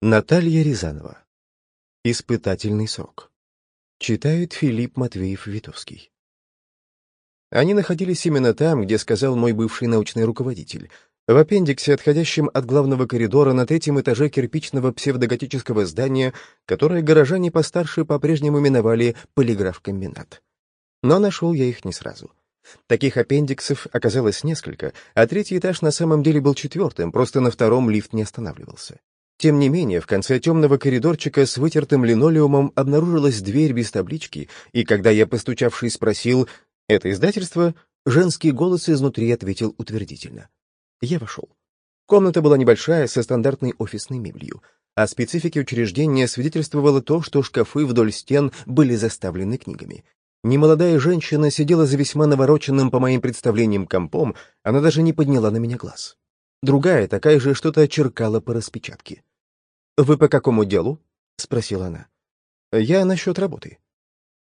Наталья Рязанова. Испытательный срок. Читает Филипп Матвеев-Витовский. Они находились именно там, где сказал мой бывший научный руководитель, в аппендиксе, отходящем от главного коридора на третьем этаже кирпичного псевдоготического здания, которое горожане постарше по-прежнему миновали полиграф-комбинат. Но нашел я их не сразу. Таких аппендиксов оказалось несколько, а третий этаж на самом деле был четвертым, просто на втором лифт не останавливался. Тем не менее, в конце темного коридорчика с вытертым линолеумом обнаружилась дверь без таблички, и когда я, постучавшись, спросил «Это издательство?», женский голос изнутри ответил утвердительно. Я вошел. Комната была небольшая, со стандартной офисной мебелью. О специфике учреждения свидетельствовало то, что шкафы вдоль стен были заставлены книгами. Немолодая женщина сидела за весьма навороченным, по моим представлениям, компом, она даже не подняла на меня глаз. Другая, такая же, что-то черкала по распечатке. «Вы по какому делу?» — спросила она. «Я насчет работы».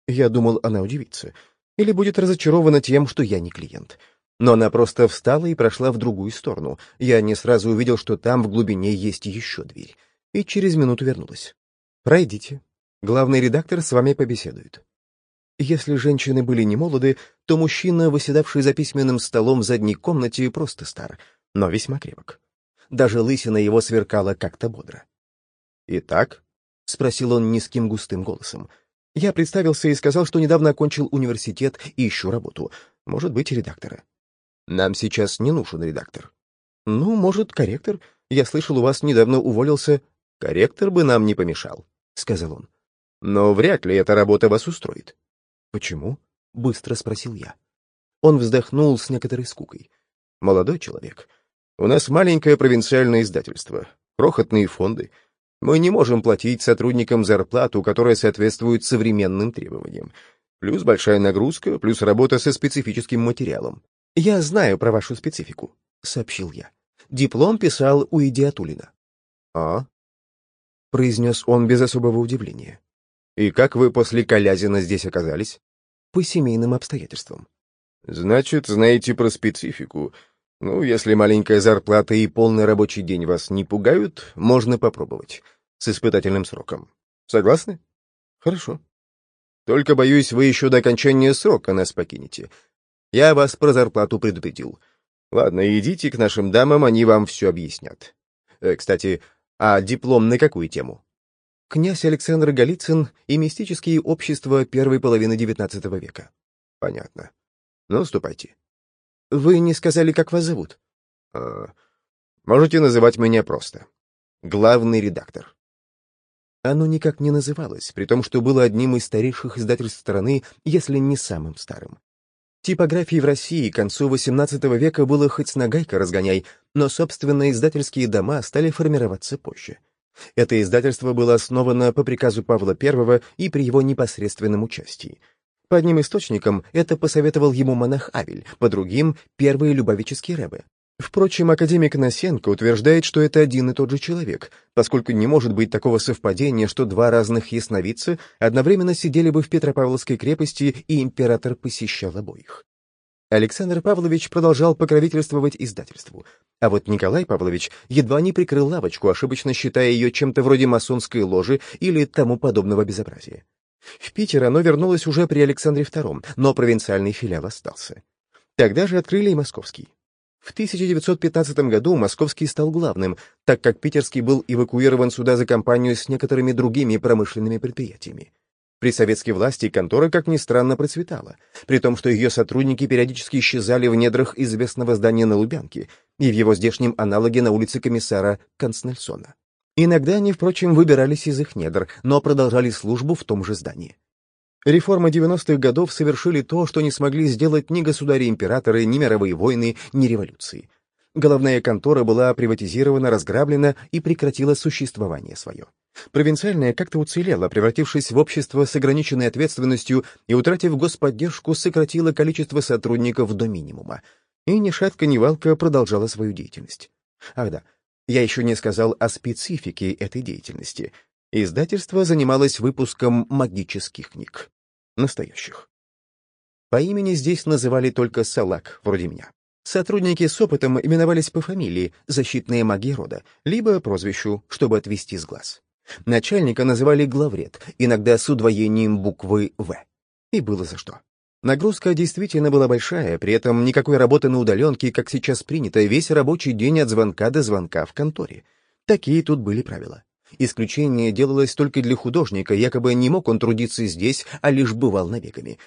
Я думал, она удивится. Или будет разочарована тем, что я не клиент. Но она просто встала и прошла в другую сторону. Я не сразу увидел, что там в глубине есть еще дверь. И через минуту вернулась. «Пройдите. Главный редактор с вами побеседует». Если женщины были не молоды, то мужчина, выседавший за письменным столом в задней комнате, просто стар, но весьма крепок. Даже лысина его сверкала как-то бодро. «Итак?» — спросил он низким густым голосом. Я представился и сказал, что недавно окончил университет и ищу работу. Может быть, редактора. Нам сейчас не нужен редактор. Ну, может, корректор. Я слышал, у вас недавно уволился. Корректор бы нам не помешал, — сказал он. Но вряд ли эта работа вас устроит. Почему? — быстро спросил я. Он вздохнул с некоторой скукой. Молодой человек. У нас маленькое провинциальное издательство, крохотные фонды — мы не можем платить сотрудникам зарплату, которая соответствует современным требованиям. Плюс большая нагрузка, плюс работа со специфическим материалом. «Я знаю про вашу специфику», — сообщил я. Диплом писал у Идиатулина. «А?» — произнес он без особого удивления. «И как вы после Колязина здесь оказались?» «По семейным обстоятельствам». «Значит, знаете про специфику. Ну, если маленькая зарплата и полный рабочий день вас не пугают, можно попробовать. С испытательным сроком. Согласны? Хорошо. Только, боюсь, вы еще до окончания срока нас покинете. Я вас про зарплату предупредил. Ладно, идите к нашим дамам, они вам все объяснят. Э, кстати, а диплом на какую тему? Князь Александр Голицын и мистические общества первой половины XIX века. Понятно. Ну, ступайте. Вы не сказали, как вас зовут? А, можете называть меня просто. Главный редактор. Оно никак не называлось, при том, что было одним из старейших издательств страны, если не самым старым. Типографии в России к концу XVIII века было хоть с нагайка разгоняй, но собственные издательские дома стали формироваться позже. Это издательство было основано по приказу Павла I и при его непосредственном участии — по одним источникам это посоветовал ему монах Авель, по другим — первые любавические рэбы. Впрочем, академик Носенко утверждает, что это один и тот же человек, поскольку не может быть такого совпадения, что два разных ясновидца одновременно сидели бы в Петропавловской крепости, и император посещал обоих. Александр Павлович продолжал покровительствовать издательству, а вот Николай Павлович едва не прикрыл лавочку, ошибочно считая ее чем-то вроде масонской ложи или тому подобного безобразия. В Питер оно вернулось уже при Александре II, но провинциальный филиал остался. Тогда же открыли и московский. В 1915 году московский стал главным, так как питерский был эвакуирован сюда за компанию с некоторыми другими промышленными предприятиями. При советской власти контора, как ни странно, процветала, при том, что ее сотрудники периодически исчезали в недрах известного здания на Лубянке и в его здешнем аналоге на улице комиссара Конснельсона. Иногда они, впрочем, выбирались из их недр, но продолжали службу в том же здании. Реформы 90-х годов совершили то, что не смогли сделать ни государи-императоры, ни мировые войны, ни революции. Головная контора была приватизирована, разграблена и прекратила существование свое. Провинциальная как-то уцелела, превратившись в общество с ограниченной ответственностью и, утратив господдержку, сократила количество сотрудников до минимума. И ни шатка, ни валка продолжала свою деятельность. Ах да, я еще не сказал о специфике этой деятельности. Издательство занималось выпуском магических книг. Настоящих. По имени здесь называли только салак, вроде меня. Сотрудники с опытом именовались по фамилии, защитные маги рода, либо прозвищу, чтобы отвести с глаз. Начальника называли главред, иногда с удвоением буквы «В». И было за что. Нагрузка действительно была большая, при этом никакой работы на удаленке, как сейчас принято, весь рабочий день от звонка до звонка в конторе. Такие тут были правила. Исключение делалось только для художника, якобы не мог он трудиться здесь, а лишь бывал набегами.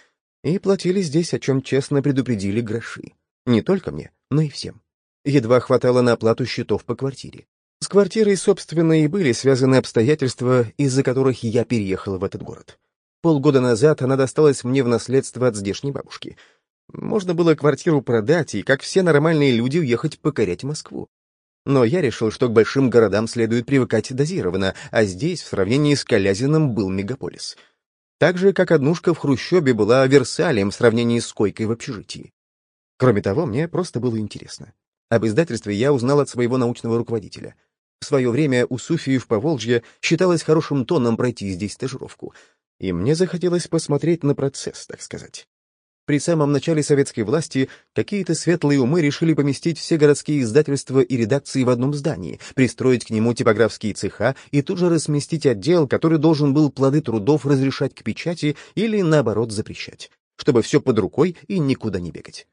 И платили здесь, о чем честно предупредили гроши. Не только мне, но и всем. Едва хватало на оплату счетов по квартире. С квартирой, собственно, и были связаны обстоятельства, из-за которых я переехала в этот город. Полгода назад она досталась мне в наследство от здешней бабушки. Можно было квартиру продать и, как все нормальные люди, уехать покорять Москву. Но я решил, что к большим городам следует привыкать дозированно, а здесь, в сравнении с Калязиным, был мегаполис. Так же, как однушка в Хрущебе была Версалем в сравнении с койкой в общежитии. Кроме того, мне просто было интересно. Об издательстве я узнал от своего научного руководителя. В свое время у Суфии в Поволжье считалось хорошим тоном пройти здесь стажировку, и мне захотелось посмотреть на процесс, так сказать. При самом начале советской власти какие-то светлые умы решили поместить все городские издательства и редакции в одном здании, пристроить к нему типографские цеха и тут же разместить отдел, который должен был плоды трудов разрешать к печати или, наоборот, запрещать, чтобы все под рукой и никуда не бегать.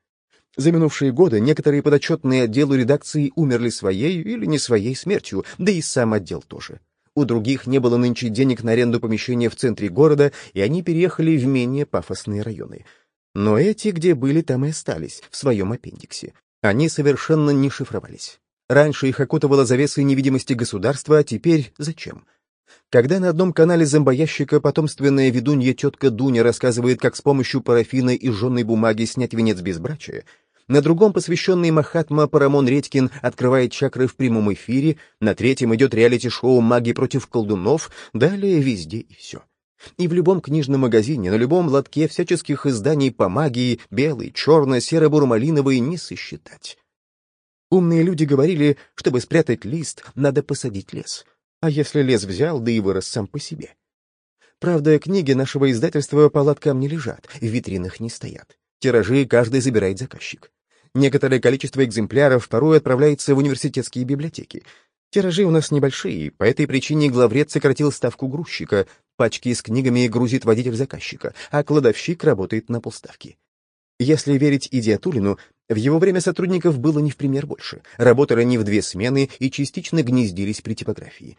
За минувшие годы некоторые подотчетные отделу редакции умерли своей или не своей смертью, да и сам отдел тоже. У других не было нынче денег на аренду помещения в центре города, и они переехали в менее пафосные районы. Но эти, где были, там и остались, в своем аппендиксе. Они совершенно не шифровались. Раньше их окутывала завеса невидимости государства, а теперь зачем? Когда на одном канале зомбоящика потомственная ведунья тетка Дуня рассказывает, как с помощью парафина и жженной бумаги снять венец безбрачия, на другом посвященный Махатма Парамон Редькин открывает чакры в прямом эфире, на третьем идет реалити-шоу «Маги против колдунов», далее везде и все. И в любом книжном магазине, на любом лотке всяческих изданий по магии, белый, черно, серо-бурмалиновый, не сосчитать. Умные люди говорили, чтобы спрятать лист, надо посадить лес. А если лес взял, да и вырос сам по себе? Правда, книги нашего издательства по лоткам не лежат, в витринах не стоят. Тиражи каждый забирает заказчик. Некоторое количество экземпляров порой отправляется в университетские библиотеки. Тиражи у нас небольшие, по этой причине главред сократил ставку грузчика, пачки с книгами грузит водитель заказчика, а кладовщик работает на полставки. Если верить Идиатулину, в его время сотрудников было не в пример больше, работали они в две смены и частично гнездились при типографии.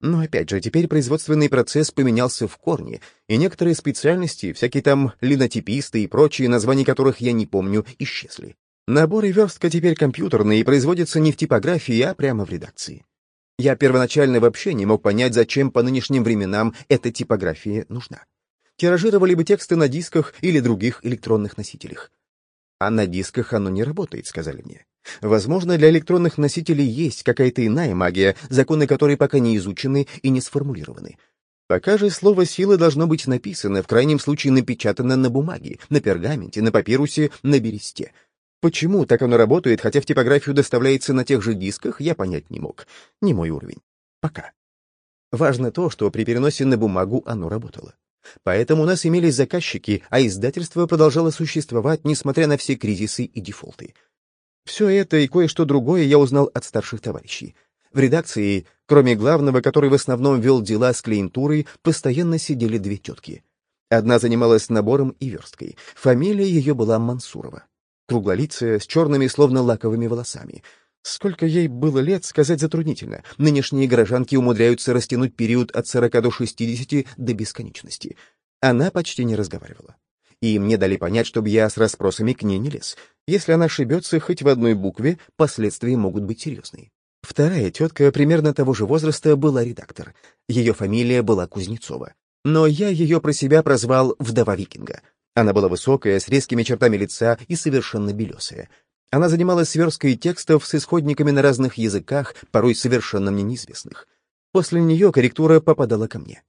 Но опять же, теперь производственный процесс поменялся в корне, и некоторые специальности, всякие там линотиписты и прочие, названия которых я не помню, исчезли. Набор и верстка теперь компьютерные и производятся не в типографии, а прямо в редакции. Я первоначально вообще не мог понять, зачем по нынешним временам эта типография нужна. Тиражировали бы тексты на дисках или других электронных носителях. А на дисках оно не работает, сказали мне. Возможно, для электронных носителей есть какая-то иная магия, законы которой пока не изучены и не сформулированы. Пока же слово «сила» должно быть написано, в крайнем случае напечатано на бумаге, на пергаменте, на папирусе, на бересте. Почему так оно работает, хотя в типографию доставляется на тех же дисках, я понять не мог. Не мой уровень. Пока. Важно то, что при переносе на бумагу оно работало. Поэтому у нас имелись заказчики, а издательство продолжало существовать, несмотря на все кризисы и дефолты. Все это и кое-что другое я узнал от старших товарищей. В редакции, кроме главного, который в основном вел дела с клиентурой, постоянно сидели две тетки. Одна занималась набором и версткой. Фамилия ее была Мансурова. Круглолицая, с черными, словно лаковыми волосами. Сколько ей было лет, сказать затруднительно. Нынешние горожанки умудряются растянуть период от 40 до 60 до бесконечности. Она почти не разговаривала и мне дали понять, чтобы я с расспросами к ней не лез. Если она ошибется хоть в одной букве, последствия могут быть серьезные. Вторая тетка примерно того же возраста была редактор. Ее фамилия была Кузнецова. Но я ее про себя прозвал «вдова викинга». Она была высокая, с резкими чертами лица и совершенно белесая. Она занималась сверсткой текстов с исходниками на разных языках, порой совершенно мне неизвестных. После нее корректура попадала ко мне.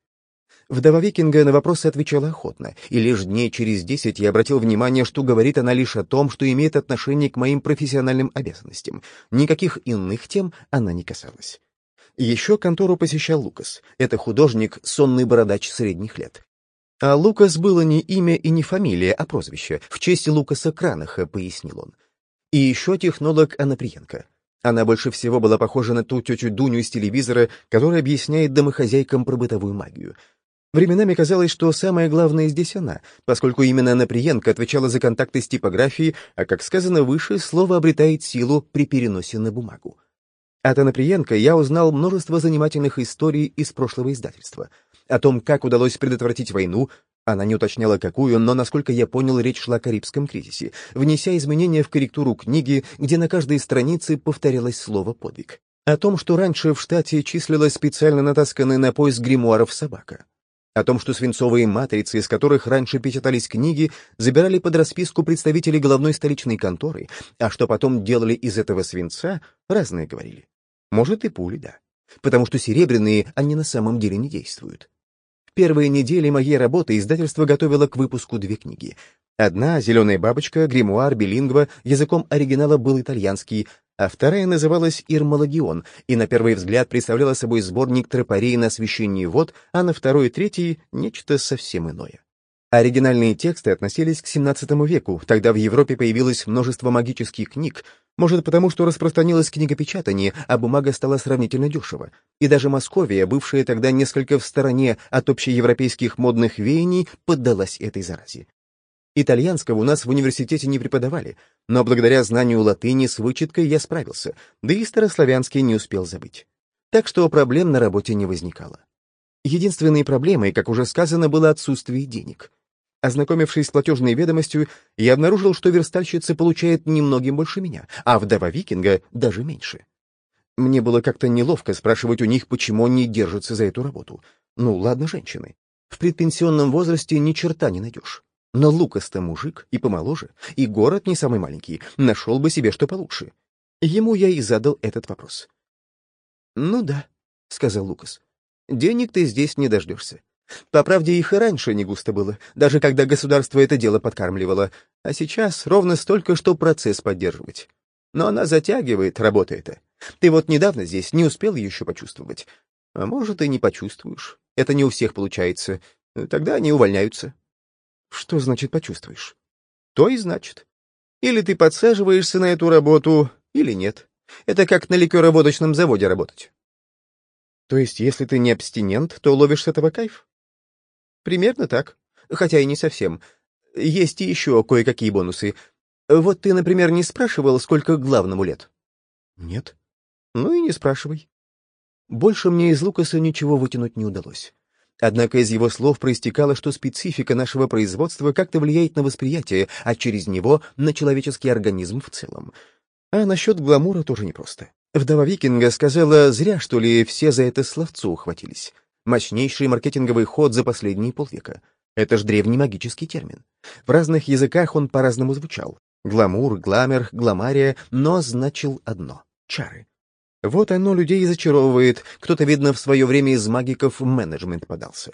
Вдова Викинга на вопросы отвечала охотно, и лишь дней через десять я обратил внимание, что говорит она лишь о том, что имеет отношение к моим профессиональным обязанностям. Никаких иных тем она не касалась. Еще контору посещал Лукас. Это художник, сонный бородач средних лет. А Лукас было не имя и не фамилия, а прозвище, в честь Лукаса Кранаха, пояснил он. И еще технолог Анна Приенко. Она больше всего была похожа на ту тетю Дуню из телевизора, которая объясняет домохозяйкам про бытовую магию. Временами казалось, что самое главное здесь она, поскольку именно Анна Приенко отвечала за контакты с типографией, а, как сказано выше, слово обретает силу при переносе на бумагу. От Анны Приенко я узнал множество занимательных историй из прошлого издательства. О том, как удалось предотвратить войну, она не уточняла какую, но, насколько я понял, речь шла о Карибском кризисе, внеся изменения в корректуру книги, где на каждой странице повторялось слово «подвиг». О том, что раньше в штате числилась специально натасканная на пояс гримуаров собака. О том, что свинцовые матрицы, из которых раньше печатались книги, забирали под расписку представителей головной столичной конторы, а что потом делали из этого свинца, разные говорили. Может, и пули, да. Потому что серебряные, они на самом деле не действуют. Первые недели моей работы издательство готовило к выпуску две книги. Одна «Зеленая бабочка», гримуар, билингва, языком оригинала был итальянский, а вторая называлась «Ирмологион» и на первый взгляд представляла собой сборник тропарей на освещении вод, а на второй и третий — нечто совсем иное. Оригинальные тексты относились к XVII веку, тогда в Европе появилось множество магических книг, может, потому что распространилось книгопечатание, а бумага стала сравнительно дешево. И даже Московия, бывшая тогда несколько в стороне от общеевропейских модных веяний, поддалась этой заразе. Итальянского у нас в университете не преподавали, но благодаря знанию латыни с вычеткой я справился, да и старославянский не успел забыть. Так что проблем на работе не возникало. Единственной проблемой, как уже сказано, было отсутствие денег. Ознакомившись с платежной ведомостью, я обнаружил, что верстальщица получает немногим больше меня, а вдова викинга даже меньше. Мне было как-то неловко спрашивать у них, почему они держатся за эту работу. Ну, ладно, женщины. В предпенсионном возрасте ни черта не найдешь. Но Лукас-то мужик, и помоложе, и город не самый маленький, нашел бы себе что получше. Ему я и задал этот вопрос. «Ну да», — сказал Лукас, — «денег ты здесь не дождешься. По правде, их и раньше не густо было, даже когда государство это дело подкармливало, а сейчас ровно столько, что процесс поддерживать. Но она затягивает, работа эта. Ты вот недавно здесь не успел еще почувствовать. А может, и не почувствуешь. Это не у всех получается. Тогда они увольняются. Что значит почувствуешь? То и значит. Или ты подсаживаешься на эту работу, или нет. Это как на ликероводочном заводе работать. То есть, если ты не абстинент, то ловишь с этого кайф? Примерно так. Хотя и не совсем. Есть и еще кое-какие бонусы. Вот ты, например, не спрашивал, сколько главному лет? Нет. Ну и не спрашивай. Больше мне из Лукаса ничего вытянуть не удалось. Однако из его слов проистекало, что специфика нашего производства как-то влияет на восприятие, а через него — на человеческий организм в целом. А насчет гламура тоже непросто. Вдова Викинга сказала, зря, что ли, все за это словцо ухватились. Мощнейший маркетинговый ход за последние полвека. Это ж древний магический термин. В разных языках он по-разному звучал. Гламур, гламер, гламария, но значил одно — чары. Вот оно людей зачаровывает, кто-то, видно, в свое время из магиков менеджмент подался.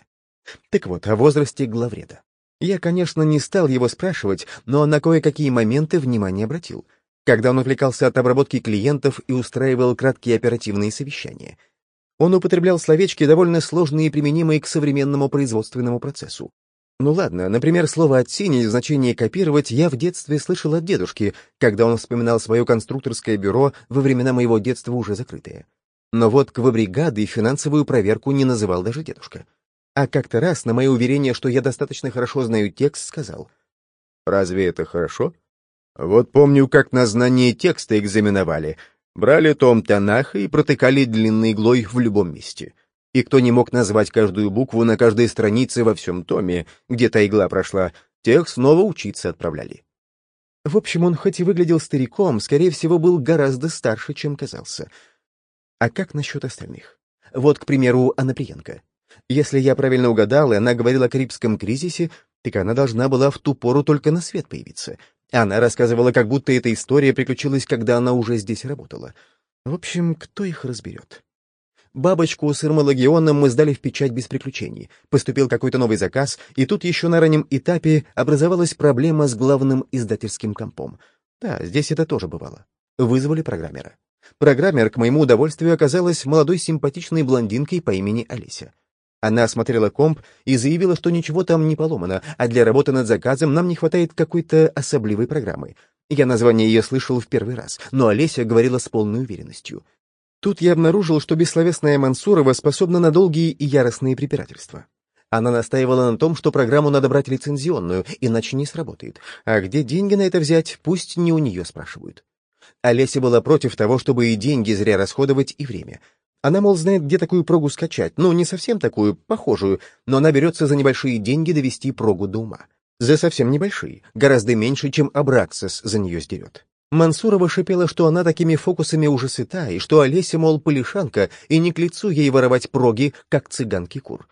Так вот, о возрасте главреда. Я, конечно, не стал его спрашивать, но на кое-какие моменты внимание обратил, когда он отвлекался от обработки клиентов и устраивал краткие оперативные совещания — он употреблял словечки, довольно сложные и применимые к современному производственному процессу. Ну ладно, например, слово «оттенить» в значении «копировать» я в детстве слышал от дедушки, когда он вспоминал свое конструкторское бюро во времена моего детства уже закрытое. Но вот квабригады и финансовую проверку не называл даже дедушка. А как-то раз на мое уверение, что я достаточно хорошо знаю текст, сказал. «Разве это хорошо? Вот помню, как на знание текста экзаменовали. Брали том Танаха и протыкали длинной иглой в любом месте. И кто не мог назвать каждую букву на каждой странице во всем томе, где та игла прошла, тех снова учиться отправляли. В общем, он хоть и выглядел стариком, скорее всего, был гораздо старше, чем казался. А как насчет остальных? Вот, к примеру, Анна Приенко. Если я правильно угадал, и она говорила о Карибском кризисе, так она должна была в ту пору только на свет появиться. Она рассказывала, как будто эта история приключилась, когда она уже здесь работала. В общем, кто их разберет? Бабочку с Ирмологионом мы сдали в печать без приключений. Поступил какой-то новый заказ, и тут еще на раннем этапе образовалась проблема с главным издательским компом. Да, здесь это тоже бывало. Вызвали программера. Программер, к моему удовольствию, оказалась молодой симпатичной блондинкой по имени Олеся. Она осмотрела комп и заявила, что ничего там не поломано, а для работы над заказом нам не хватает какой-то особливой программы. Я название ее слышал в первый раз, но Олеся говорила с полной уверенностью. Тут я обнаружил, что бессловесная Мансурова способна на долгие и яростные препирательства. Она настаивала на том, что программу надо брать лицензионную, иначе не сработает. А где деньги на это взять, пусть не у нее спрашивают. Олеся была против того, чтобы и деньги зря расходовать, и время. Она, мол, знает, где такую прогу скачать. Ну, не совсем такую, похожую, но она берется за небольшие деньги довести прогу до ума. За совсем небольшие, гораздо меньше, чем Абраксис за нее сдерет. Мансурова шипела, что она такими фокусами уже сыта, и что Олеся, мол, полишанка, и не к лицу ей воровать проги, как цыганки кур.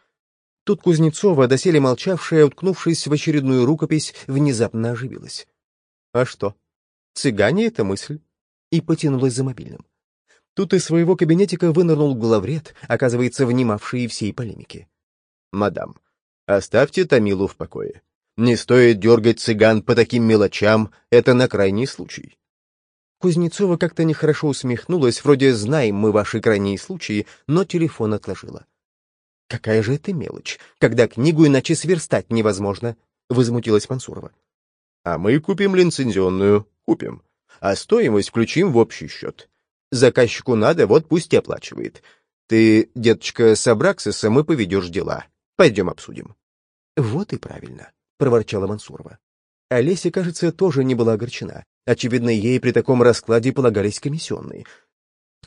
Тут Кузнецова, доселе молчавшая, уткнувшись в очередную рукопись, внезапно оживилась. А что? Цыгане — это мысль. И потянулась за мобильным. Тут из своего кабинетика вынырнул главред, оказывается, внимавший всей полемике. «Мадам, оставьте Томилу в покое. Не стоит дергать цыган по таким мелочам, это на крайний случай». Кузнецова как-то нехорошо усмехнулась, вроде «знаем мы ваши крайние случаи», но телефон отложила. «Какая же это мелочь, когда книгу иначе сверстать невозможно», — возмутилась Мансурова. «А мы купим лицензионную, купим, а стоимость включим в общий счет. Заказчику надо, вот пусть и оплачивает. Ты, деточка, с Абраксисом и поведешь дела. Пойдем обсудим». «Вот и правильно», — проворчала Мансурова. Олеся, кажется, тоже не была огорчена. Очевидно, ей при таком раскладе полагались комиссионные.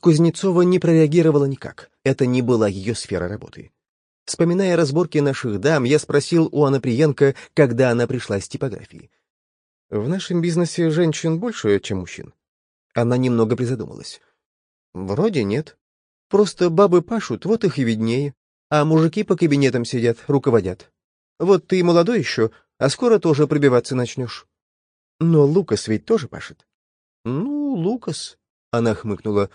Кузнецова не прореагировала никак. Это не была ее сфера работы. Вспоминая разборки наших дам, я спросил у Анны Приенко, когда она пришла с типографии. «В нашем бизнесе женщин больше, чем мужчин?» Она немного призадумалась. «Вроде нет. Просто бабы пашут, вот их и виднее. А мужики по кабинетам сидят, руководят. Вот ты молодой еще, а скоро тоже пробиваться начнешь. Но Лукас ведь тоже пашет. Ну, Лукас, она хмыкнула.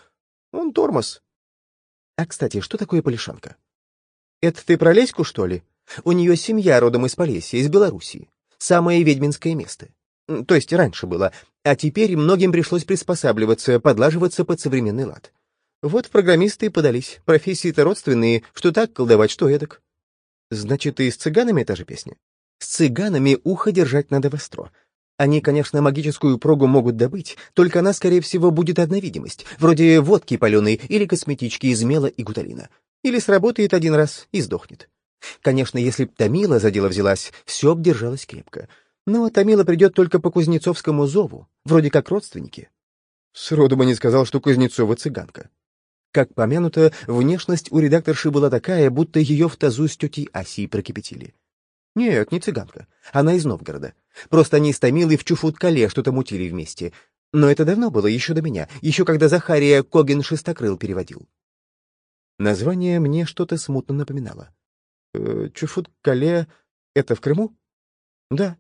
Он тормоз. А, кстати, что такое полишанка? Это ты про Леську, что ли? У нее семья родом из Полесья, из Белоруссии. Самое ведьминское место. То есть раньше было, а теперь многим пришлось приспосабливаться, подлаживаться под современный лад. Вот программисты и подались, профессии-то родственные, что так колдовать, что эдак. Значит, и с цыганами та же песня? С цыганами ухо держать надо востро. Они, конечно, магическую прогу могут добыть, только она, скорее всего, будет одна видимость, вроде водки паленой или косметички из мела и гуталина. Или сработает один раз и сдохнет. Конечно, если б Томила за дело взялась, все обдержалось крепко. Но Томила придет только по Кузнецовскому зову, вроде как родственники. Сроду бы не сказал, что Кузнецова цыганка. Как помянуто, внешность у редакторши была такая, будто ее в тазу с тетей Асей прокипятили. Нет, не цыганка. Она из Новгорода. Просто они с Томилой в Чуфут-Кале что-то мутили вместе. Но это давно было, еще до меня, еще когда Захария Когин-Шестокрыл переводил. Название мне что-то смутно напоминало. Э, Чуфут-Кале — это в Крыму? Да.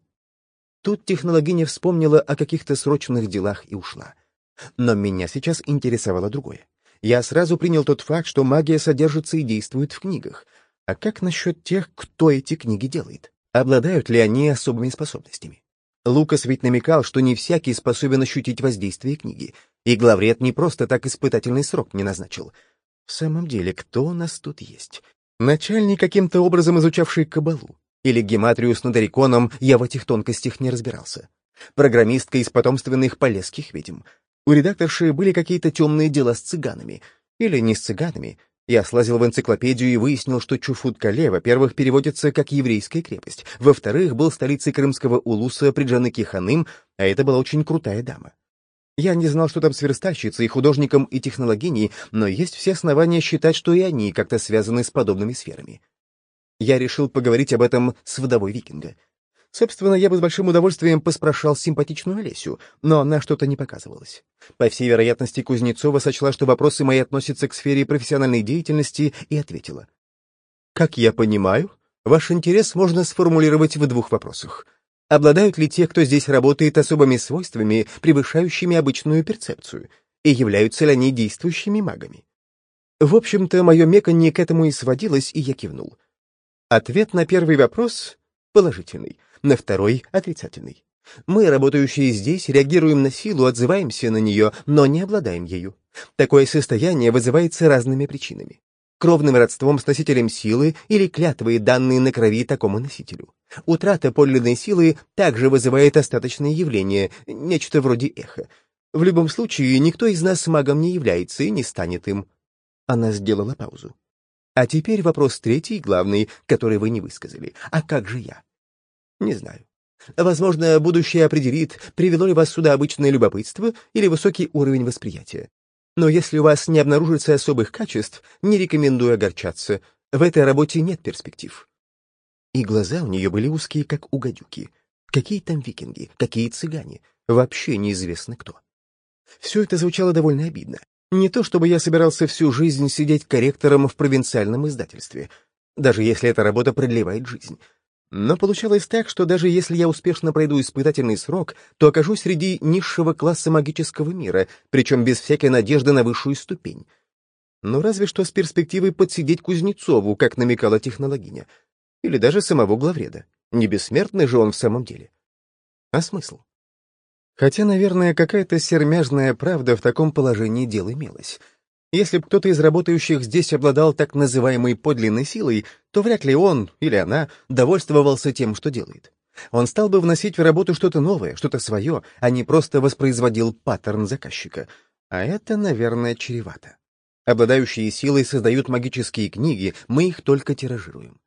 Тут технологиня вспомнила о каких-то срочных делах и ушла. Но меня сейчас интересовало другое. Я сразу принял тот факт, что магия содержится и действует в книгах. А как насчет тех, кто эти книги делает? Обладают ли они особыми способностями? Лукас ведь намекал, что не всякий способен ощутить воздействие книги, и главред не просто так испытательный срок не назначил. В самом деле, кто у нас тут есть? Начальник, каким-то образом изучавший кабалу. Или гематрию с надариконом, я в этих тонкостях не разбирался. Программистка из потомственных полесских ведьм. У редакторши были какие-то темные дела с цыганами. Или не с цыганами. Я слазил в энциклопедию и выяснил, что Чуфут-Кале, во-первых, переводится как «еврейская крепость», во-вторых, был столицей крымского улуса Приджаныки Ханым, а это была очень крутая дама. Я не знал, что там с верстальщицей, художником и технологиней, но есть все основания считать, что и они как-то связаны с подобными сферами. Я решил поговорить об этом с вдовой викинга. Собственно, я бы с большим удовольствием поспрашал симпатичную Олесю, но она что-то не показывалась. По всей вероятности, Кузнецова сочла, что вопросы мои относятся к сфере профессиональной деятельности, и ответила. «Как я понимаю, ваш интерес можно сформулировать в двух вопросах. Обладают ли те, кто здесь работает, особыми свойствами, превышающими обычную перцепцию, и являются ли они действующими магами?» В общем-то, мое меканье к этому и сводилось, и я кивнул. Ответ на первый вопрос положительный на второй — отрицательный. Мы, работающие здесь, реагируем на силу, отзываемся на нее, но не обладаем ею. Такое состояние вызывается разными причинами. кровным родством с носителем силы или клятвой, данные на крови такому носителю. Утрата подлинной силы также вызывает остаточное явление, нечто вроде эха. В любом случае, никто из нас магом не является и не станет им. Она сделала паузу. А теперь вопрос третий, главный, который вы не высказали. А как же я? Не знаю. Возможно, будущее определит, привело ли вас сюда обычное любопытство или высокий уровень восприятия. Но если у вас не обнаружится особых качеств, не рекомендую огорчаться. В этой работе нет перспектив. И глаза у нее были узкие, как у гадюки. Какие там викинги, какие цыгане, вообще неизвестно кто. Все это звучало довольно обидно. Не то чтобы я собирался всю жизнь сидеть корректором в провинциальном издательстве, даже если эта работа продлевает жизнь. Но получалось так, что даже если я успешно пройду испытательный срок, то окажусь среди низшего класса магического мира, причем без всякой надежды на высшую ступень. Но разве что с перспективой подсидеть Кузнецову, как намекала технологиня — или даже самого главреда. Не бессмертный же он в самом деле. А смысл? Хотя, наверное, какая-то сермяжная правда в таком положении дел имелась. Если бы кто-то из работающих здесь обладал так называемой подлинной силой, то вряд ли он или она довольствовался тем, что делает. Он стал бы вносить в работу что-то новое, что-то свое, а не просто воспроизводил паттерн заказчика. А это, наверное, чревато. Обладающие силой создают магические книги, мы их только тиражируем.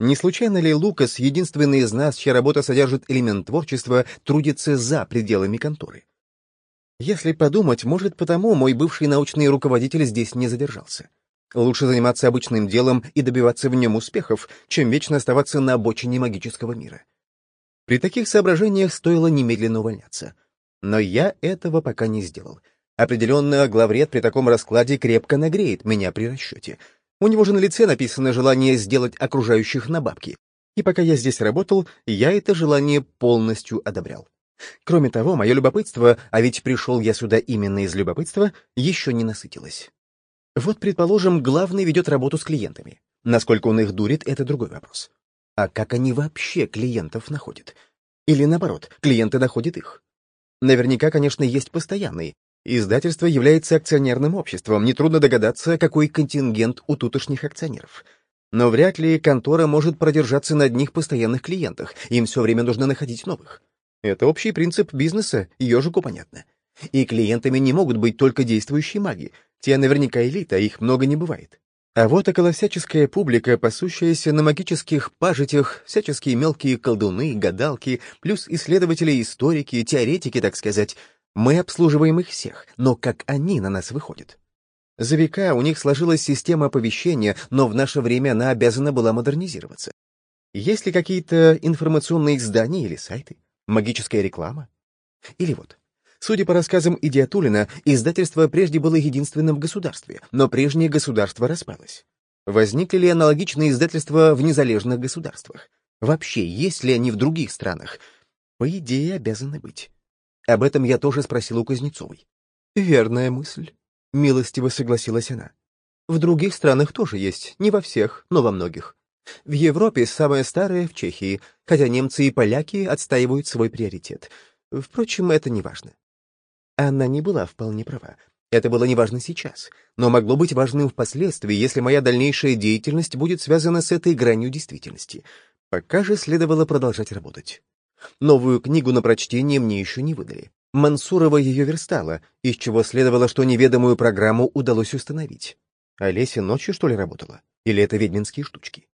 Не случайно ли Лукас, единственный из нас, чья работа содержит элемент творчества, трудится за пределами конторы? Если подумать, может, потому мой бывший научный руководитель здесь не задержался. Лучше заниматься обычным делом и добиваться в нем успехов, чем вечно оставаться на обочине магического мира. При таких соображениях стоило немедленно увольняться. Но я этого пока не сделал. Определенно, главред при таком раскладе крепко нагреет меня при расчете — у него же на лице написано желание сделать окружающих на бабки. И пока я здесь работал, я это желание полностью одобрял. Кроме того, мое любопытство, а ведь пришел я сюда именно из любопытства, еще не насытилось. Вот, предположим, главный ведет работу с клиентами. Насколько он их дурит, это другой вопрос. А как они вообще клиентов находят? Или наоборот, клиенты находят их? Наверняка, конечно, есть постоянный, Издательство является акционерным обществом, нетрудно догадаться, какой контингент у тутошних акционеров. Но вряд ли контора может продержаться на одних постоянных клиентах, им все время нужно находить новых. Это общий принцип бизнеса, ежику понятно. И клиентами не могут быть только действующие маги, те наверняка элита, их много не бывает. А вот околосяческая публика, пасущаяся на магических пажитях, всяческие мелкие колдуны, гадалки, плюс исследователи, историки, теоретики, так сказать — мы обслуживаем их всех, но как они на нас выходят? За века у них сложилась система оповещения, но в наше время она обязана была модернизироваться. Есть ли какие-то информационные издания или сайты? Магическая реклама? Или вот. Судя по рассказам Идиатулина, издательство прежде было единственным в государстве, но прежнее государство распалось. Возникли ли аналогичные издательства в незалежных государствах? Вообще, есть ли они в других странах? По идее, обязаны быть. Об этом я тоже спросил у Кузнецовой. «Верная мысль», — милостиво согласилась она. «В других странах тоже есть, не во всех, но во многих. В Европе самое старое в Чехии, хотя немцы и поляки отстаивают свой приоритет. Впрочем, это не важно». Она не была вполне права. Это было неважно сейчас, но могло быть важным впоследствии, если моя дальнейшая деятельность будет связана с этой гранью действительности. Пока же следовало продолжать работать. Новую книгу на прочтение мне еще не выдали. Мансурова ее верстала, из чего следовало, что неведомую программу удалось установить. Олеся ночью, что ли, работала? Или это ведьминские штучки?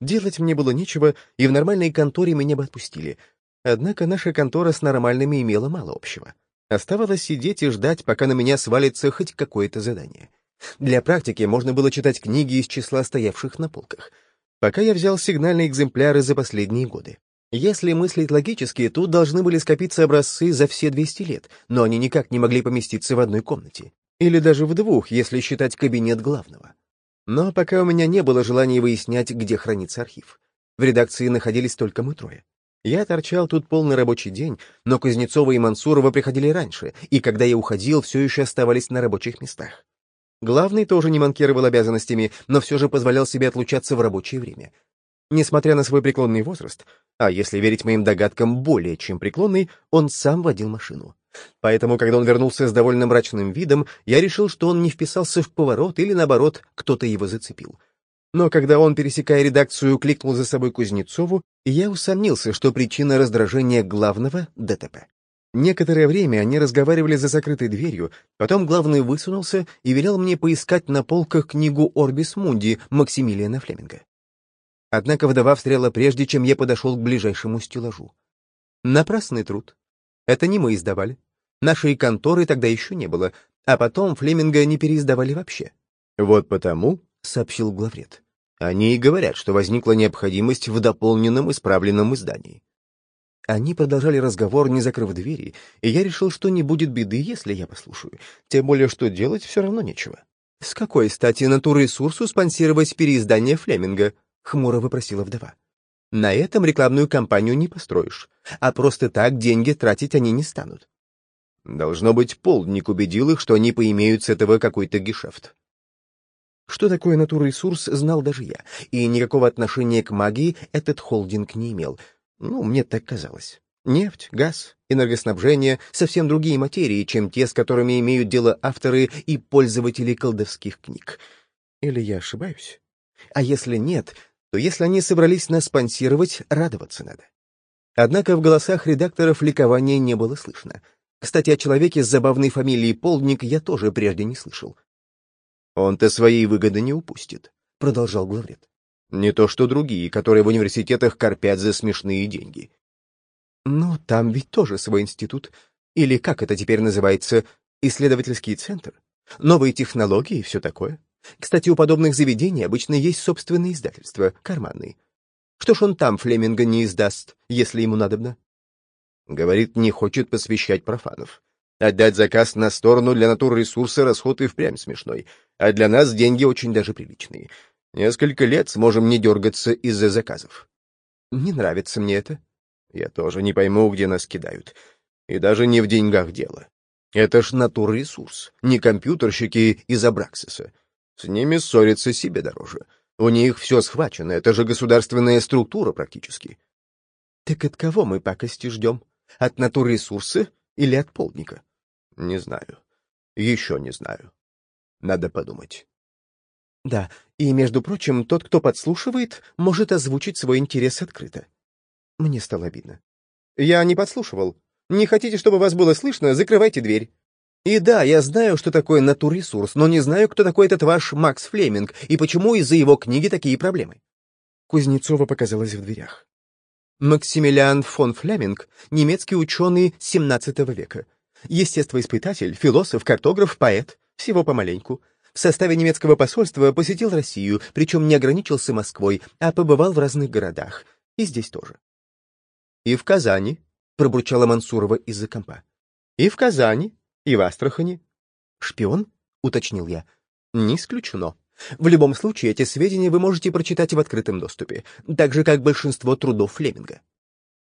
Делать мне было нечего, и в нормальной конторе меня бы отпустили. Однако наша контора с нормальными имела мало общего. Оставалось сидеть и ждать, пока на меня свалится хоть какое-то задание. Для практики можно было читать книги из числа стоявших на полках. Пока я взял сигнальные экземпляры за последние годы. Если мыслить логически, тут должны были скопиться образцы за все 200 лет, но они никак не могли поместиться в одной комнате. Или даже в двух, если считать кабинет главного. Но пока у меня не было желания выяснять, где хранится архив. В редакции находились только мы трое. Я торчал тут полный рабочий день, но Кузнецова и Мансурова приходили раньше, и когда я уходил, все еще оставались на рабочих местах. Главный тоже не манкировал обязанностями, но все же позволял себе отлучаться в рабочее время. Несмотря на свой преклонный возраст, а если верить моим догадкам, более чем преклонный, он сам водил машину. Поэтому, когда он вернулся с довольно мрачным видом, я решил, что он не вписался в поворот или, наоборот, кто-то его зацепил. Но когда он, пересекая редакцию, кликнул за собой Кузнецову, я усомнился, что причина раздражения главного — ДТП. Некоторое время они разговаривали за закрытой дверью, потом главный высунулся и велел мне поискать на полках книгу «Орбис Мунди» Максимилиана Флеминга. Однако вдова встряла прежде, чем я подошел к ближайшему стеллажу. Напрасный труд. Это не мы издавали. Нашей конторы тогда еще не было, а потом Флеминга не переиздавали вообще. Вот потому, — сообщил главред, — они и говорят, что возникла необходимость в дополненном исправленном издании. Они продолжали разговор, не закрыв двери, и я решил, что не будет беды, если я послушаю. Тем более, что делать все равно нечего. «С какой стати натурресурсу спонсировать переиздание Флеминга?» — хмуро выпросила вдова. «На этом рекламную кампанию не построишь, а просто так деньги тратить они не станут». Должно быть, полдник убедил их, что они поимеют с этого какой-то гешефт. Что такое натурресурс, знал даже я, и никакого отношения к магии этот холдинг не имел — ну, мне так казалось. Нефть, газ, энергоснабжение — совсем другие материи, чем те, с которыми имеют дело авторы и пользователи колдовских книг. Или я ошибаюсь? А если нет, то если они собрались нас спонсировать, радоваться надо. Однако в голосах редакторов ликования не было слышно. Кстати, о человеке с забавной фамилией Полдник я тоже прежде не слышал. «Он-то своей выгоды не упустит», — продолжал главред. Не то что другие, которые в университетах корпят за смешные деньги. Но там ведь тоже свой институт. Или как это теперь называется? Исследовательский центр. Новые технологии и все такое. Кстати, у подобных заведений обычно есть собственные издательства, карманные. Что ж он там Флеминга не издаст, если ему надобно? Говорит, не хочет посвящать профанов. Отдать заказ на сторону для натурресурса расход и впрямь смешной, а для нас деньги очень даже приличные. Несколько лет сможем не дергаться из-за заказов. Не нравится мне это. Я тоже не пойму, где нас кидают. И даже не в деньгах дело. Это ж натурресурс, не компьютерщики из Абраксиса. С ними ссориться себе дороже. У них все схвачено, это же государственная структура практически. Так от кого мы пакости ждем? От натурресурса или от полдника? Не знаю. Еще не знаю. Надо подумать. Да, и, между прочим, тот, кто подслушивает, может озвучить свой интерес открыто. Мне стало обидно. Я не подслушивал. Не хотите, чтобы вас было слышно, закрывайте дверь. И да, я знаю, что такое натурресурс, но не знаю, кто такой этот ваш Макс Флеминг и почему из-за его книги такие проблемы. Кузнецова показалась в дверях. Максимилиан фон Флеминг — немецкий ученый XVII века. Естествоиспытатель, философ, картограф, поэт. Всего помаленьку в составе немецкого посольства посетил Россию, причем не ограничился Москвой, а побывал в разных городах. И здесь тоже. «И в Казани», — пробурчала Мансурова из-за компа. «И в Казани, и в Астрахани». «Шпион?» — уточнил я. «Не исключено. В любом случае, эти сведения вы можете прочитать в открытом доступе, так же, как большинство трудов Флеминга».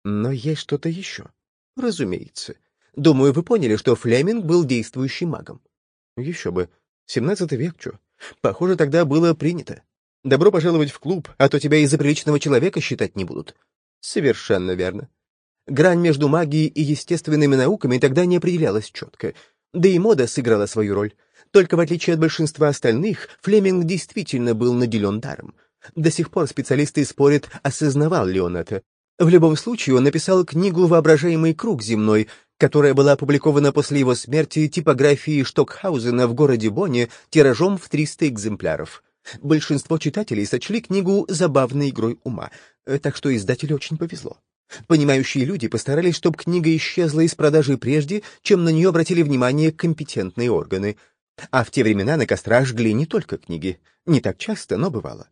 «Но есть что-то еще». «Разумеется. Думаю, вы поняли, что Флеминг был действующим магом». «Еще бы. Семнадцатый век, чё? Похоже, тогда было принято. Добро пожаловать в клуб, а то тебя из-за приличного человека считать не будут. Совершенно верно. Грань между магией и естественными науками тогда не определялась четко. Да и мода сыграла свою роль. Только в отличие от большинства остальных, Флеминг действительно был наделен даром. До сих пор специалисты спорят, осознавал ли он это. В любом случае, он написал книгу «Воображаемый круг земной», которая была опубликована после его смерти типографией Штокхаузена в городе Бонне тиражом в 300 экземпляров. Большинство читателей сочли книгу забавной игрой ума, э, так что издателю очень повезло. Понимающие люди постарались, чтобы книга исчезла из продажи прежде, чем на нее обратили внимание компетентные органы. А в те времена на кострах жгли не только книги. Не так часто, но бывало.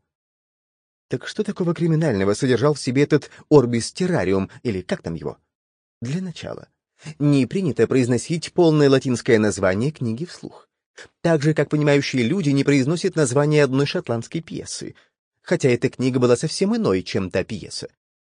Так что такого криминального содержал в себе этот Орбис Террариум, или как там его? Для начала. Не принято произносить полное латинское название книги вслух. Так же, как понимающие люди не произносят название одной шотландской пьесы. Хотя эта книга была совсем иной, чем та пьеса.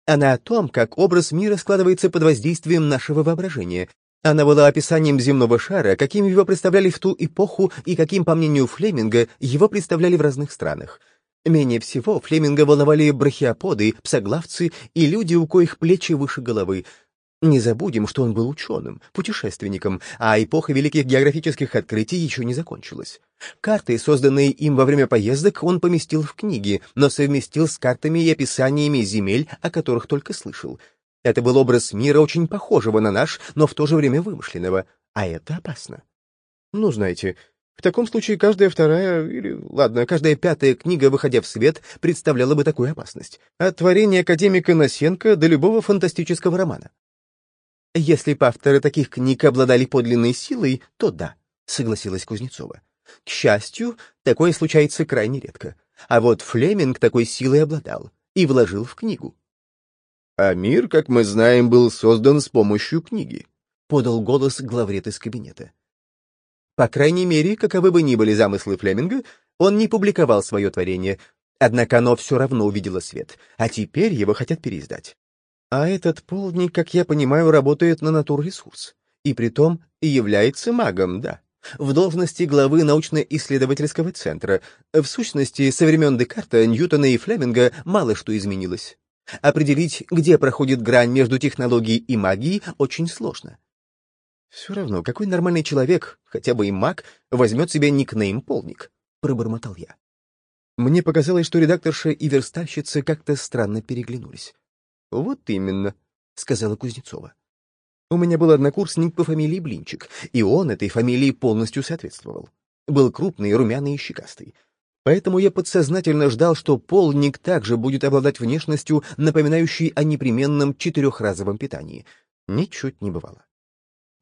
Она о том, как образ мира складывается под воздействием нашего воображения. Она была описанием земного шара, каким его представляли в ту эпоху и каким, по мнению Флеминга, его представляли в разных странах. Менее всего Флеминга волновали брахиоподы, псоглавцы и люди, у коих плечи выше головы — Не забудем, что он был ученым, путешественником, а эпоха великих географических открытий еще не закончилась. Карты, созданные им во время поездок, он поместил в книги, но совместил с картами и описаниями земель, о которых только слышал. Это был образ мира, очень похожего на наш, но в то же время вымышленного, а это опасно. Ну, знаете, в таком случае каждая вторая, или, ладно, каждая пятая книга, выходя в свет, представляла бы такую опасность. От творения академика Носенко до любого фантастического романа. Если бы авторы таких книг обладали подлинной силой, то да, согласилась Кузнецова. К счастью, такое случается крайне редко. А вот Флеминг такой силой обладал и вложил в книгу. А мир, как мы знаем, был создан с помощью книги, подал голос главред из кабинета. По крайней мере, каковы бы ни были замыслы Флеминга, он не публиковал свое творение, однако оно все равно увидело свет, а теперь его хотят переиздать. А этот полдник, как я понимаю, работает на натурресурс. И притом является магом, да. В должности главы научно-исследовательского центра. В сущности, со времен Декарта, Ньютона и Флеминга мало что изменилось. Определить, где проходит грань между технологией и магией, очень сложно. Все равно, какой нормальный человек, хотя бы и маг, возьмет себе никнейм «Полник», — пробормотал я. Мне показалось, что редакторша и верстальщица как-то странно переглянулись. «Вот именно», — сказала Кузнецова. «У меня был однокурсник по фамилии Блинчик, и он этой фамилии полностью соответствовал. Был крупный, румяный и щекастый. Поэтому я подсознательно ждал, что полник также будет обладать внешностью, напоминающей о непременном четырехразовом питании. Ничуть не бывало.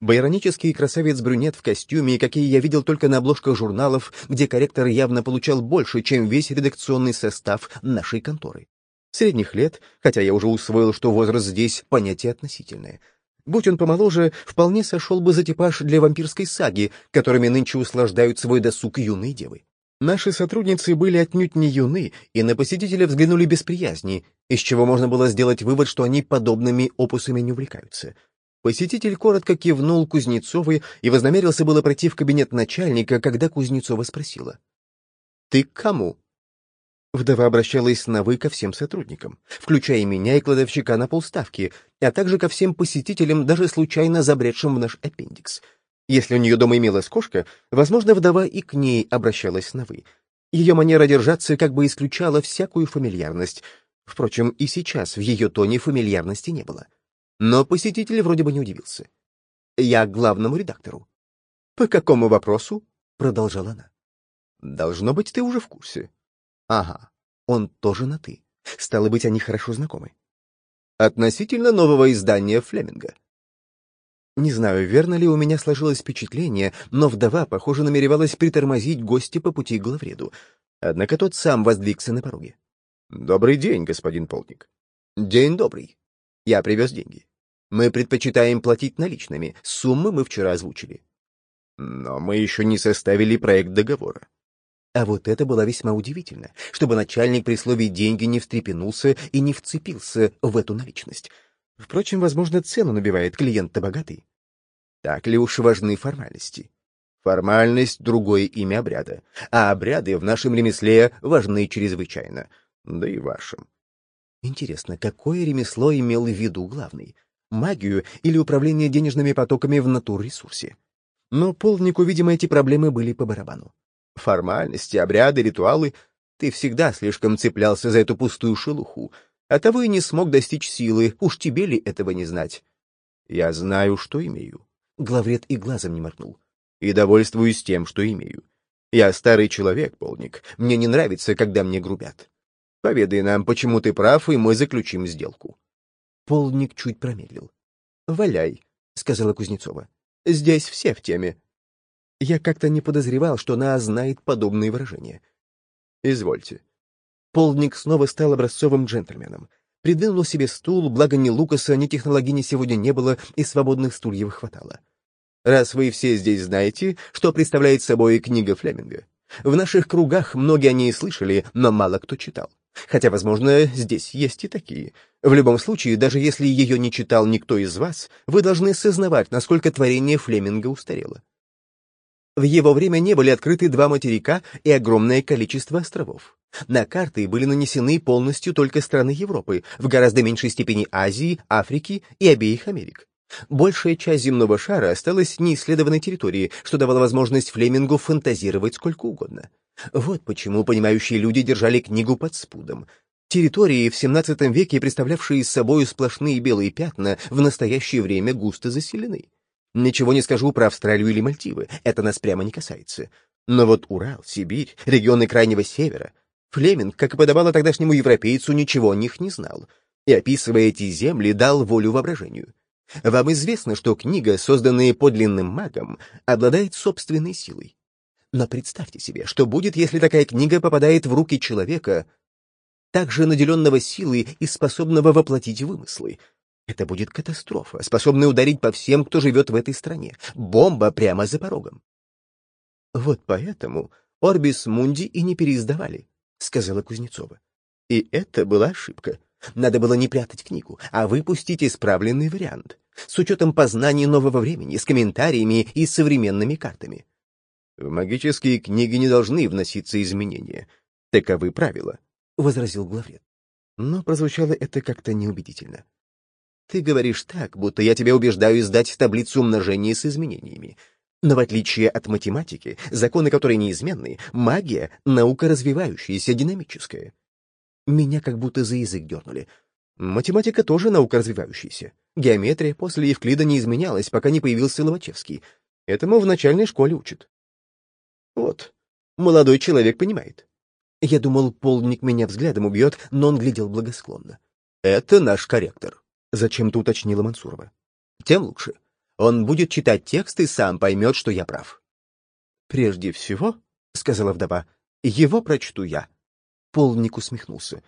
Байронический красавец-брюнет в костюме, какие я видел только на обложках журналов, где корректор явно получал больше, чем весь редакционный состав нашей конторы средних лет, хотя я уже усвоил, что возраст здесь понятие относительное. Будь он помоложе, вполне сошел бы за типаж для вампирской саги, которыми нынче услаждают свой досуг юные девы. Наши сотрудницы были отнюдь не юны, и на посетителя взглянули без приязни, из чего можно было сделать вывод, что они подобными опусами не увлекаются. Посетитель коротко кивнул Кузнецовой и вознамерился было пройти в кабинет начальника, когда Кузнецова спросила. «Ты к кому?» Вдова обращалась на «вы» ко всем сотрудникам, включая меня и кладовщика на полставки, а также ко всем посетителям, даже случайно забредшим в наш аппендикс. Если у нее дома имелась кошка, возможно, вдова и к ней обращалась на «вы». Ее манера держаться как бы исключала всякую фамильярность. Впрочем, и сейчас в ее тоне фамильярности не было. Но посетитель вроде бы не удивился. «Я главному редактору». «По какому вопросу?» — продолжала она. «Должно быть, ты уже в курсе. Ага, он тоже на «ты». Стало быть, они хорошо знакомы. Относительно нового издания Флеминга. Не знаю, верно ли у меня сложилось впечатление, но вдова, похоже, намеревалась притормозить гостя по пути к главреду. Однако тот сам воздвигся на пороге. «Добрый день, господин полник». «День добрый. Я привез деньги. Мы предпочитаем платить наличными. Суммы мы вчера озвучили». «Но мы еще не составили проект договора». А вот это было весьма удивительно, чтобы начальник при слове «деньги» не встрепенулся и не вцепился в эту наличность. Впрочем, возможно, цену набивает клиент-то богатый. Так ли уж важны формальности? Формальность — другое имя обряда, а обряды в нашем ремесле важны чрезвычайно, да и вашем. Интересно, какое ремесло имел в виду главный? Магию или управление денежными потоками в натурресурсе? Но полнику, видимо, эти проблемы были по барабану. Формальности, обряды, ритуалы. Ты всегда слишком цеплялся за эту пустую шелуху. А того и не смог достичь силы, уж тебе ли этого не знать? Я знаю, что имею. Главред и глазом не моргнул. И довольствуюсь тем, что имею. Я старый человек, полник. Мне не нравится, когда мне грубят. Поведай нам, почему ты прав, и мы заключим сделку. Полник чуть промедлил. — Валяй, — сказала Кузнецова. — Здесь все в теме. Я как-то не подозревал, что она знает подобные выражения. «Извольте». Полдник снова стал образцовым джентльменом. Придвинул себе стул, благо ни Лукаса, ни технологини сегодня не было, и свободных стульев хватало. «Раз вы все здесь знаете, что представляет собой книга Флеминга. В наших кругах многие о ней слышали, но мало кто читал. Хотя, возможно, здесь есть и такие. В любом случае, даже если ее не читал никто из вас, вы должны сознавать, насколько творение Флеминга устарело. В его время не были открыты два материка и огромное количество островов. На карты были нанесены полностью только страны Европы, в гораздо меньшей степени Азии, Африки и обеих Америк. Большая часть земного шара осталась неисследованной территорией, что давало возможность Флемингу фантазировать сколько угодно. Вот почему понимающие люди держали книгу под спудом. Территории, в XVII веке представлявшие собой сплошные белые пятна, в настоящее время густо заселены. Ничего не скажу про Австралию или Мальтивы, это нас прямо не касается. Но вот Урал, Сибирь, регионы Крайнего Севера. Флеминг, как и подобало тогдашнему европейцу, ничего о них не знал. И, описывая эти земли, дал волю воображению. Вам известно, что книга, созданная подлинным магом, обладает собственной силой. Но представьте себе, что будет, если такая книга попадает в руки человека, также наделенного силой и способного воплотить вымыслы. Это будет катастрофа, способная ударить по всем, кто живет в этой стране. Бомба прямо за порогом. Вот поэтому Орбис Мунди и не переиздавали, — сказала Кузнецова. И это была ошибка. Надо было не прятать книгу, а выпустить исправленный вариант, с учетом познаний нового времени, с комментариями и современными картами. В магические книги не должны вноситься изменения. Таковы правила. — возразил главред. Но прозвучало это как-то неубедительно. «Ты говоришь так, будто я тебя убеждаю издать таблицу умножения с изменениями. Но в отличие от математики, законы которой неизменны, магия — наука развивающаяся, динамическая. Меня как будто за язык дернули. Математика тоже наука развивающаяся. Геометрия после Евклида не изменялась, пока не появился Лобачевский. Этому в начальной школе учат. Вот, молодой человек понимает. Я думал, полдник меня взглядом убьет, но он глядел благосклонно. «Это наш корректор», — зачем-то уточнила Мансурова. «Тем лучше. Он будет читать текст и сам поймет, что я прав». «Прежде всего», — сказала вдова, — «его прочту я». Полдник усмехнулся.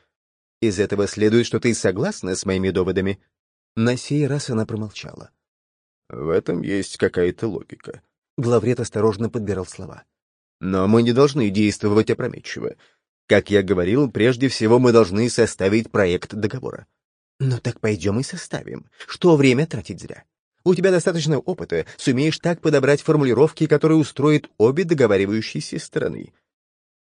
«Из этого следует, что ты согласна с моими доводами?» На сей раз она промолчала. «В этом есть какая-то логика». Главред осторожно подбирал слова. «Но мы не должны действовать опрометчиво. Как я говорил, прежде всего мы должны составить проект договора. Ну так пойдем и составим. Что время тратить зря? У тебя достаточно опыта, сумеешь так подобрать формулировки, которые устроят обе договаривающиеся стороны.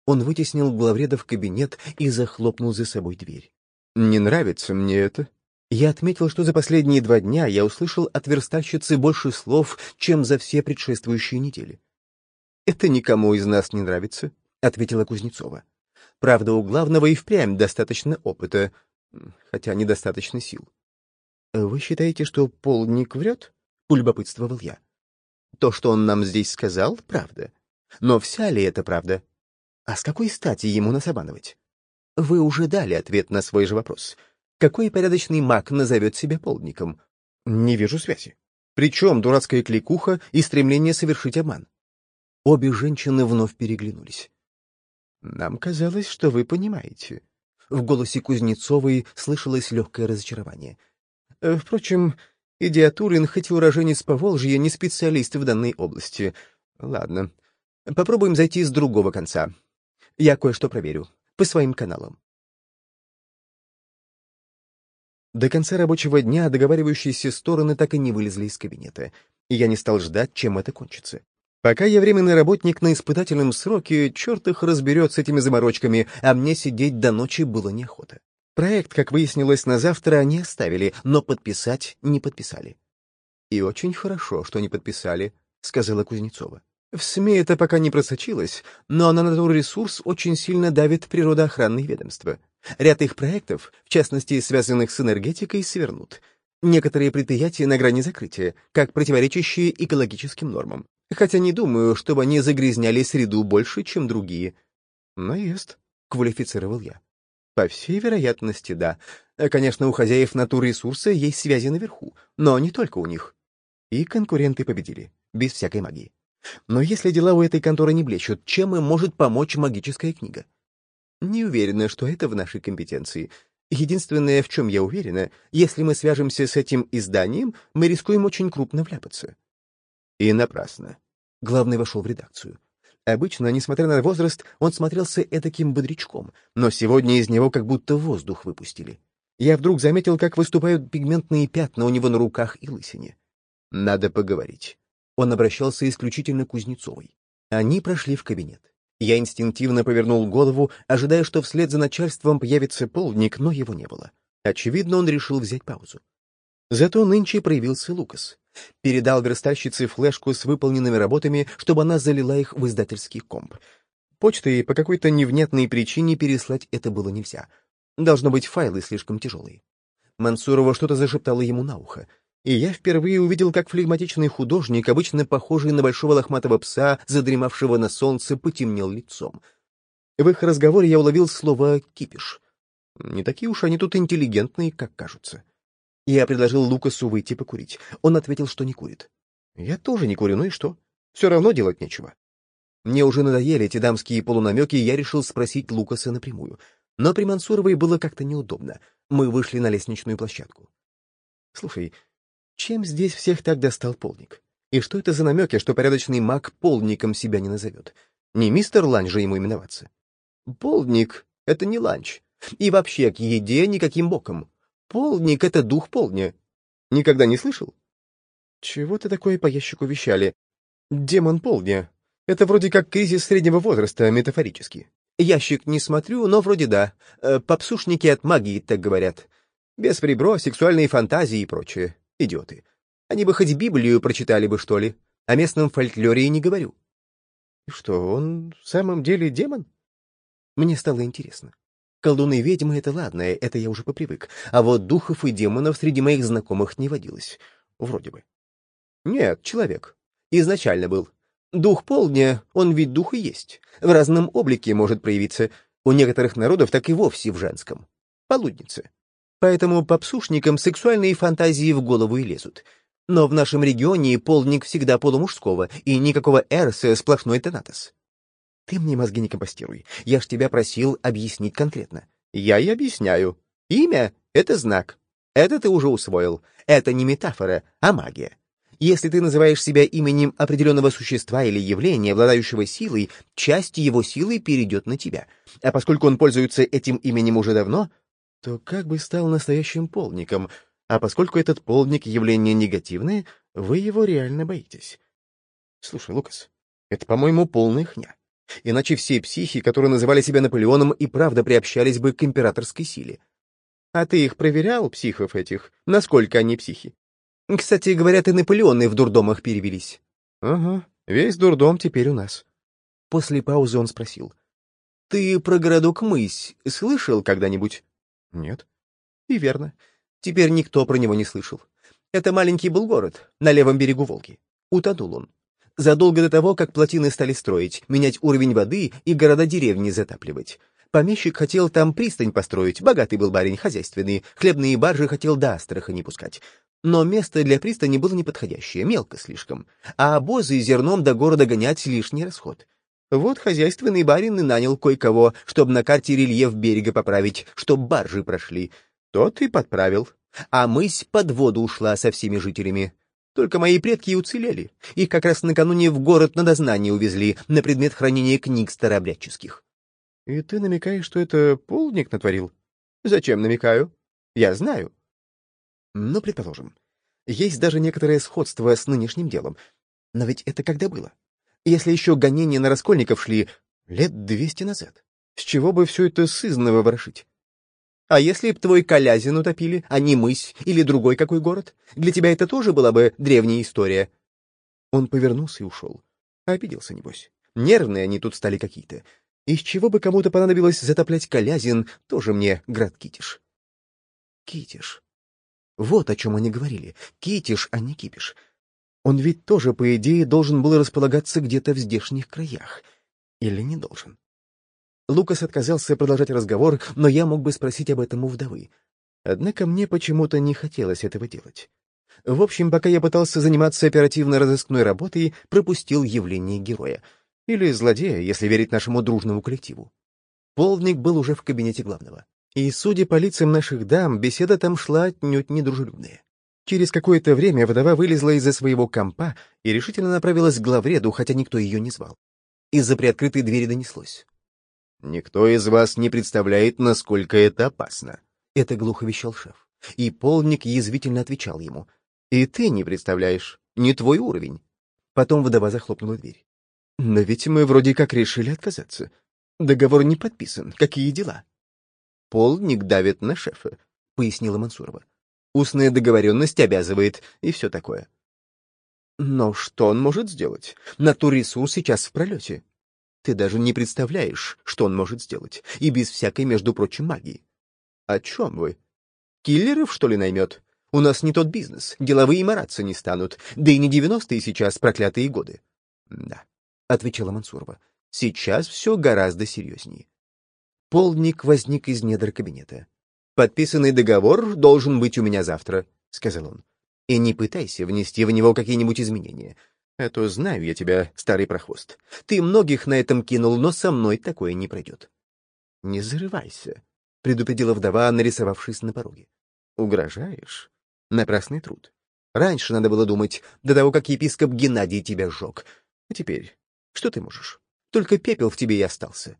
Он вытеснил главреда в кабинет и захлопнул за собой дверь. «Не нравится мне это». Я отметил, что за последние два дня я услышал от верстальщицы больше слов, чем за все предшествующие недели. «Это никому из нас не нравится», — ответила Кузнецова. Правда, у главного и впрямь достаточно опыта, хотя недостаточно сил. «Вы считаете, что полдник врет?» — полюбопытствовал я. «То, что он нам здесь сказал, правда. Но вся ли это правда? А с какой стати ему нас обманывать? Вы уже дали ответ на свой же вопрос. Какой порядочный маг назовет себя полдником? Не вижу связи. Причем дурацкая кликуха и стремление совершить обман?» Обе женщины вновь переглянулись. Нам казалось, что вы понимаете. В голосе Кузнецовой слышалось легкое разочарование. Э, впрочем, Идиатурин, хоть и уроженец Поволжья, не специалист в данной области. Ладно, попробуем зайти с другого конца. Я кое-что проверю. По своим каналам. До конца рабочего дня договаривающиеся стороны так и не вылезли из кабинета, и я не стал ждать, чем это кончится. Пока я временный работник на испытательном сроке, черт их разберет с этими заморочками, а мне сидеть до ночи было неохота. Проект, как выяснилось, на завтра они оставили, но подписать не подписали. «И очень хорошо, что не подписали», — сказала Кузнецова. В СМИ это пока не просочилось, но на натурресурс очень сильно давит природоохранные ведомства. Ряд их проектов, в частности, связанных с энергетикой, свернут. Некоторые предприятия на грани закрытия, как противоречащие экологическим нормам хотя не думаю, чтобы они загрязняли среду больше, чем другие. Наезд, — квалифицировал я. По всей вероятности, да. Конечно, у хозяев натурресурса есть связи наверху, но не только у них. И конкуренты победили, без всякой магии. Но если дела у этой конторы не блещут, чем им может помочь магическая книга? Не уверена, что это в нашей компетенции. Единственное, в чем я уверена, если мы свяжемся с этим изданием, мы рискуем очень крупно вляпаться. И напрасно. Главный вошел в редакцию. Обычно, несмотря на возраст, он смотрелся этаким бодрячком, но сегодня из него как будто воздух выпустили. Я вдруг заметил, как выступают пигментные пятна у него на руках и лысине. «Надо поговорить». Он обращался исключительно к Кузнецовой. Они прошли в кабинет. Я инстинктивно повернул голову, ожидая, что вслед за начальством появится полдник, но его не было. Очевидно, он решил взять паузу. Зато нынче проявился Лукас. Передал верстальщице флешку с выполненными работами, чтобы она залила их в издательский комп. Почтой по какой-то невнятной причине переслать это было нельзя. Должно быть, файлы слишком тяжелые. Мансурова что-то зашептала ему на ухо. И я впервые увидел, как флегматичный художник, обычно похожий на большого лохматого пса, задремавшего на солнце, потемнел лицом. В их разговоре я уловил слово «кипиш». Не такие уж они тут интеллигентные, как кажутся. Я предложил Лукасу выйти покурить. Он ответил, что не курит. Я тоже не курю, ну и что? Все равно делать нечего. Мне уже надоели эти дамские полунамеки, и я решил спросить Лукаса напрямую. Но при Мансуровой было как-то неудобно. Мы вышли на лестничную площадку. Слушай, чем здесь всех так достал полник? И что это за намеки, что порядочный маг полником себя не назовет? Не мистер Ланч же ему именоваться. Полдник — это не ланч. И вообще к еде никаким боком. Полдник — это дух полдня. Никогда не слышал? Чего ты такое по ящику вещали? Демон полдня. Это вроде как кризис среднего возраста, метафорически. Ящик не смотрю, но вроде да. Э, попсушники от магии, так говорят. Без прибро, сексуальные фантазии и прочее. Идиоты. Они бы хоть Библию прочитали бы, что ли. О местном фольклоре и не говорю. И что, он в самом деле демон? Мне стало интересно. Колдуны ведьмы — это ладно, это я уже попривык. А вот духов и демонов среди моих знакомых не водилось. Вроде бы. Нет, человек. Изначально был. Дух полдня, он ведь дух и есть. В разном облике может проявиться. У некоторых народов так и вовсе в женском. Полудница. Поэтому попсушникам сексуальные фантазии в голову и лезут. Но в нашем регионе полдник всегда полумужского, и никакого эрса, сплошной тенатос. Ты мне мозги не компостируй. Я ж тебя просил объяснить конкретно. Я и объясняю. Имя — это знак. Это ты уже усвоил. Это не метафора, а магия. Если ты называешь себя именем определенного существа или явления, обладающего силой, часть его силы перейдет на тебя. А поскольку он пользуется этим именем уже давно, то как бы стал настоящим полником, а поскольку этот полник — явление негативное, вы его реально боитесь. Слушай, Лукас, это, по-моему, полная хня. Иначе все психи, которые называли себя Наполеоном, и правда приобщались бы к императорской силе. А ты их проверял, психов этих? Насколько они психи? Кстати, говорят, и Наполеоны в дурдомах перевелись. Ага, весь дурдом теперь у нас. После паузы он спросил. Ты про городок Мысь слышал когда-нибудь? Нет. И верно. Теперь никто про него не слышал. Это маленький был город, на левом берегу Волги. Утонул он. Задолго до того, как плотины стали строить, менять уровень воды и города-деревни затапливать. Помещик хотел там пристань построить, богатый был барин, хозяйственный, хлебные баржи хотел до Астрахани пускать. Но место для пристани было неподходящее, мелко слишком, а обозы зерном до города гонять — лишний расход. Вот хозяйственный барин и нанял кое-кого, чтобы на карте рельеф берега поправить, чтоб баржи прошли. Тот и подправил. А мысь под воду ушла со всеми жителями. Только мои предки и уцелели. Их как раз накануне в город на дознание увезли на предмет хранения книг старообрядческих. — И ты намекаешь, что это полдник натворил? — Зачем намекаю? Я знаю. Ну, предположим. Есть даже некоторое сходство с нынешним делом. Но ведь это когда было? Если еще гонения на раскольников шли лет двести назад, с чего бы все это сызно выворошить? А если б твой Колязин утопили, а не мысь или другой какой город? Для тебя это тоже была бы древняя история. Он повернулся и ушел. Обиделся, небось. Нервные они тут стали какие-то. Из чего бы кому-то понадобилось затоплять Колязин, тоже мне град Китиш. Китиш. Вот о чем они говорили. Китиш, а не кипиш. Он ведь тоже, по идее, должен был располагаться где-то в здешних краях. Или не должен? Лукас отказался продолжать разговор, но я мог бы спросить об этом у вдовы. Однако мне почему-то не хотелось этого делать. В общем, пока я пытался заниматься оперативно-розыскной работой, пропустил явление героя. Или злодея, если верить нашему дружному коллективу. Полдник был уже в кабинете главного. И, судя по лицам наших дам, беседа там шла отнюдь недружелюбная. Через какое-то время вдова вылезла из-за своего компа и решительно направилась к главреду, хотя никто ее не звал. Из-за приоткрытой двери донеслось. «Никто из вас не представляет, насколько это опасно», — это глухо вещал шеф. И полник язвительно отвечал ему. «И ты не представляешь, не твой уровень». Потом вдова захлопнула дверь. «Но ведь мы вроде как решили отказаться. Договор не подписан. Какие дела?» «Полник давит на шефа», — пояснила Мансурова. Устная договоренность обязывает, и все такое. Но что он может сделать? Натурресурс сейчас в пролете. Ты даже не представляешь, что он может сделать, и без всякой, между прочим, магии. О чем вы? Киллеров, что ли, наймет? У нас не тот бизнес, деловые мараться не станут, да и не девяностые сейчас проклятые годы. Да, — отвечала Мансурова, — сейчас все гораздо серьезнее. Полдник возник из недр кабинета. «Подписанный договор должен быть у меня завтра», — сказал он. «И не пытайся внести в него какие-нибудь изменения. А то знаю я тебя, старый прохвост. Ты многих на этом кинул, но со мной такое не пройдет». «Не зарывайся», — предупредила вдова, нарисовавшись на пороге. «Угрожаешь? Напрасный труд. Раньше надо было думать, до того, как епископ Геннадий тебя сжег. А теперь что ты можешь? Только пепел в тебе и остался».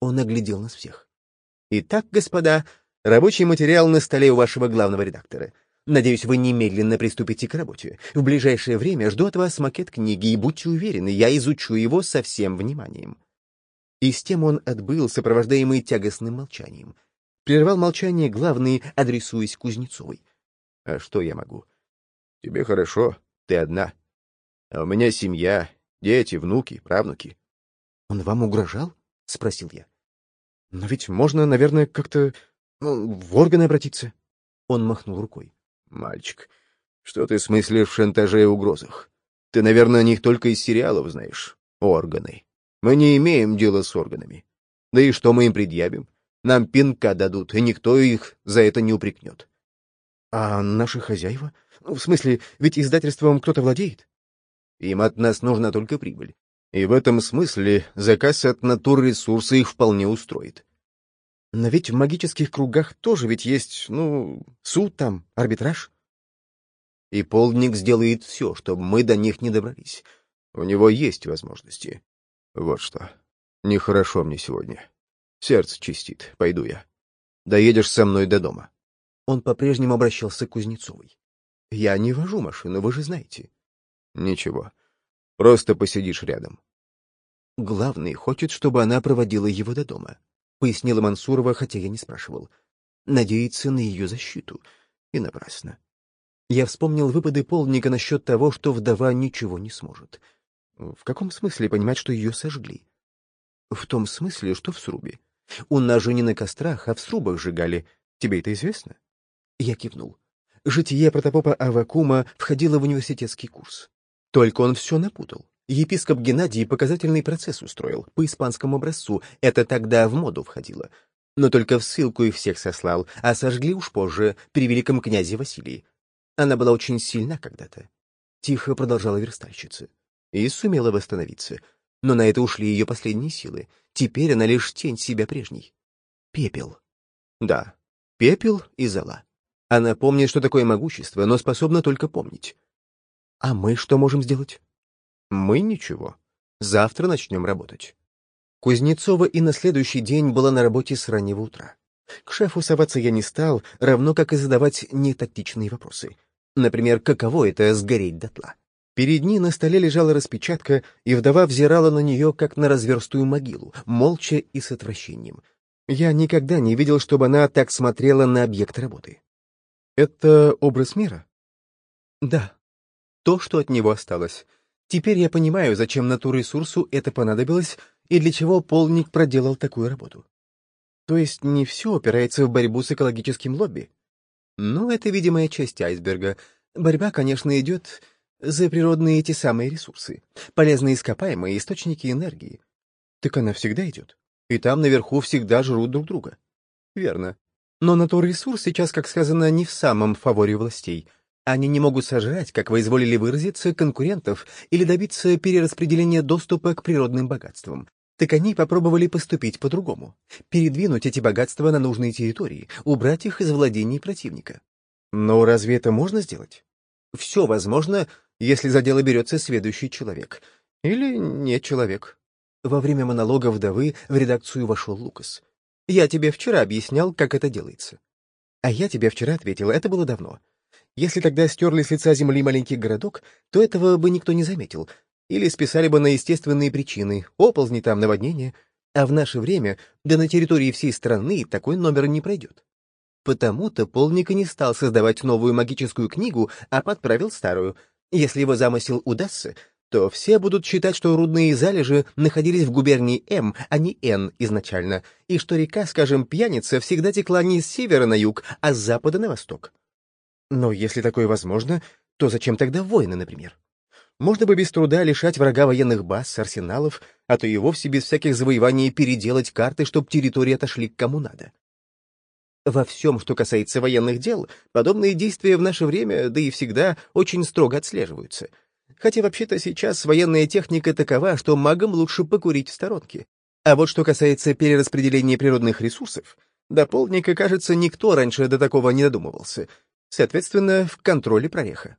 Он оглядел нас всех. «Итак, господа, рабочий материал на столе у вашего главного редактора. Надеюсь, вы немедленно приступите к работе. В ближайшее время жду от вас макет книги, и будьте уверены, я изучу его со всем вниманием». И с тем он отбыл, сопровождаемый тягостным молчанием. Прервал молчание главный, адресуясь Кузнецовой. «А что я могу? Тебе хорошо, ты одна. А у меня семья, дети, внуки, правнуки». «Он вам угрожал?» — спросил я. «Но ведь можно, наверное, как-то ну, в органы обратиться». Он махнул рукой. «Мальчик, что ты смыслишь в шантаже и угрозах? Ты, наверное, о них только из сериалов знаешь. Органы. Мы не имеем дела с органами. Да и что мы им предъявим? Нам пинка дадут, и никто их за это не упрекнет. А наши хозяева? Ну, в смысле, ведь издательством кто-то владеет? Им от нас нужна только прибыль. И в этом смысле заказ от ресурса их вполне устроит. Но ведь в магических кругах тоже ведь есть, ну, суд там, арбитраж. И полдник сделает все, чтобы мы до них не добрались. У него есть возможности. Вот что. Нехорошо мне сегодня. Сердце чистит. Пойду я. Доедешь со мной до дома. Он по-прежнему обращался к Кузнецовой. Я не вожу машину, вы же знаете. Ничего. Просто посидишь рядом. Главный хочет, чтобы она проводила его до дома, пояснила Мансурова, хотя я не спрашивал. Надеется на ее защиту. И напрасно. Я вспомнил выпады полника насчет того, что вдова ничего не сможет. В каком смысле понимать, что ее сожгли? В том смысле, что в срубе. У нас же не на кострах, а в срубах сжигали. Тебе это известно? Я кивнул. Житие протопопа Авакума входило в университетский курс. Только он все напутал. Епископ Геннадий показательный процесс устроил, по испанскому образцу, это тогда в моду входило. Но только в ссылку и всех сослал, а сожгли уж позже, при великом князе Василии. Она была очень сильна когда-то. Тихо продолжала верстальщица. И сумела восстановиться. Но на это ушли ее последние силы. Теперь она лишь тень себя прежней. Пепел. Да, пепел и зола. Она помнит, что такое могущество, но способна только помнить. А мы что можем сделать? Мы ничего. Завтра начнем работать. Кузнецова и на следующий день была на работе с раннего утра. К шефу соваться я не стал, равно как и задавать нетактичные вопросы. Например, каково это — сгореть дотла? Перед ней на столе лежала распечатка, и вдова взирала на нее, как на разверстую могилу, молча и с отвращением. Я никогда не видел, чтобы она так смотрела на объект работы. Это образ мира? Да, то, что от него осталось. Теперь я понимаю, зачем натурресурсу это понадобилось и для чего полник проделал такую работу. То есть не все опирается в борьбу с экологическим лобби? Ну, это видимая часть айсберга. Борьба, конечно, идет за природные эти самые ресурсы, полезные ископаемые источники энергии. Так она всегда идет. И там наверху всегда жрут друг друга. Верно. Но натурресурс сейчас, как сказано, не в самом фаворе властей — они не могут сожрать, как вы изволили выразиться, конкурентов или добиться перераспределения доступа к природным богатствам. Так они попробовали поступить по-другому. Передвинуть эти богатства на нужные территории, убрать их из владений противника. Но разве это можно сделать? Все возможно, если за дело берется следующий человек. Или нет человек. Во время монолога вдовы в редакцию вошел Лукас. «Я тебе вчера объяснял, как это делается». А я тебе вчера ответил, это было давно. Если тогда стерли с лица земли маленький городок, то этого бы никто не заметил. Или списали бы на естественные причины, оползни там, наводнение. А в наше время, да на территории всей страны, такой номер не пройдет. Потому-то полник и не стал создавать новую магическую книгу, а подправил старую. Если его замысел удастся, то все будут считать, что рудные залежи находились в губернии М, а не Н изначально, и что река, скажем, Пьяница, всегда текла не с севера на юг, а с запада на восток. Но если такое возможно, то зачем тогда войны, например? Можно бы без труда лишать врага военных баз, арсеналов, а то и вовсе без всяких завоеваний переделать карты, чтобы территории отошли к кому надо. Во всем, что касается военных дел, подобные действия в наше время, да и всегда, очень строго отслеживаются. Хотя вообще-то сейчас военная техника такова, что магам лучше покурить в сторонке. А вот что касается перераспределения природных ресурсов, до полника, кажется, никто раньше до такого не додумывался. Соответственно, в контроле прореха.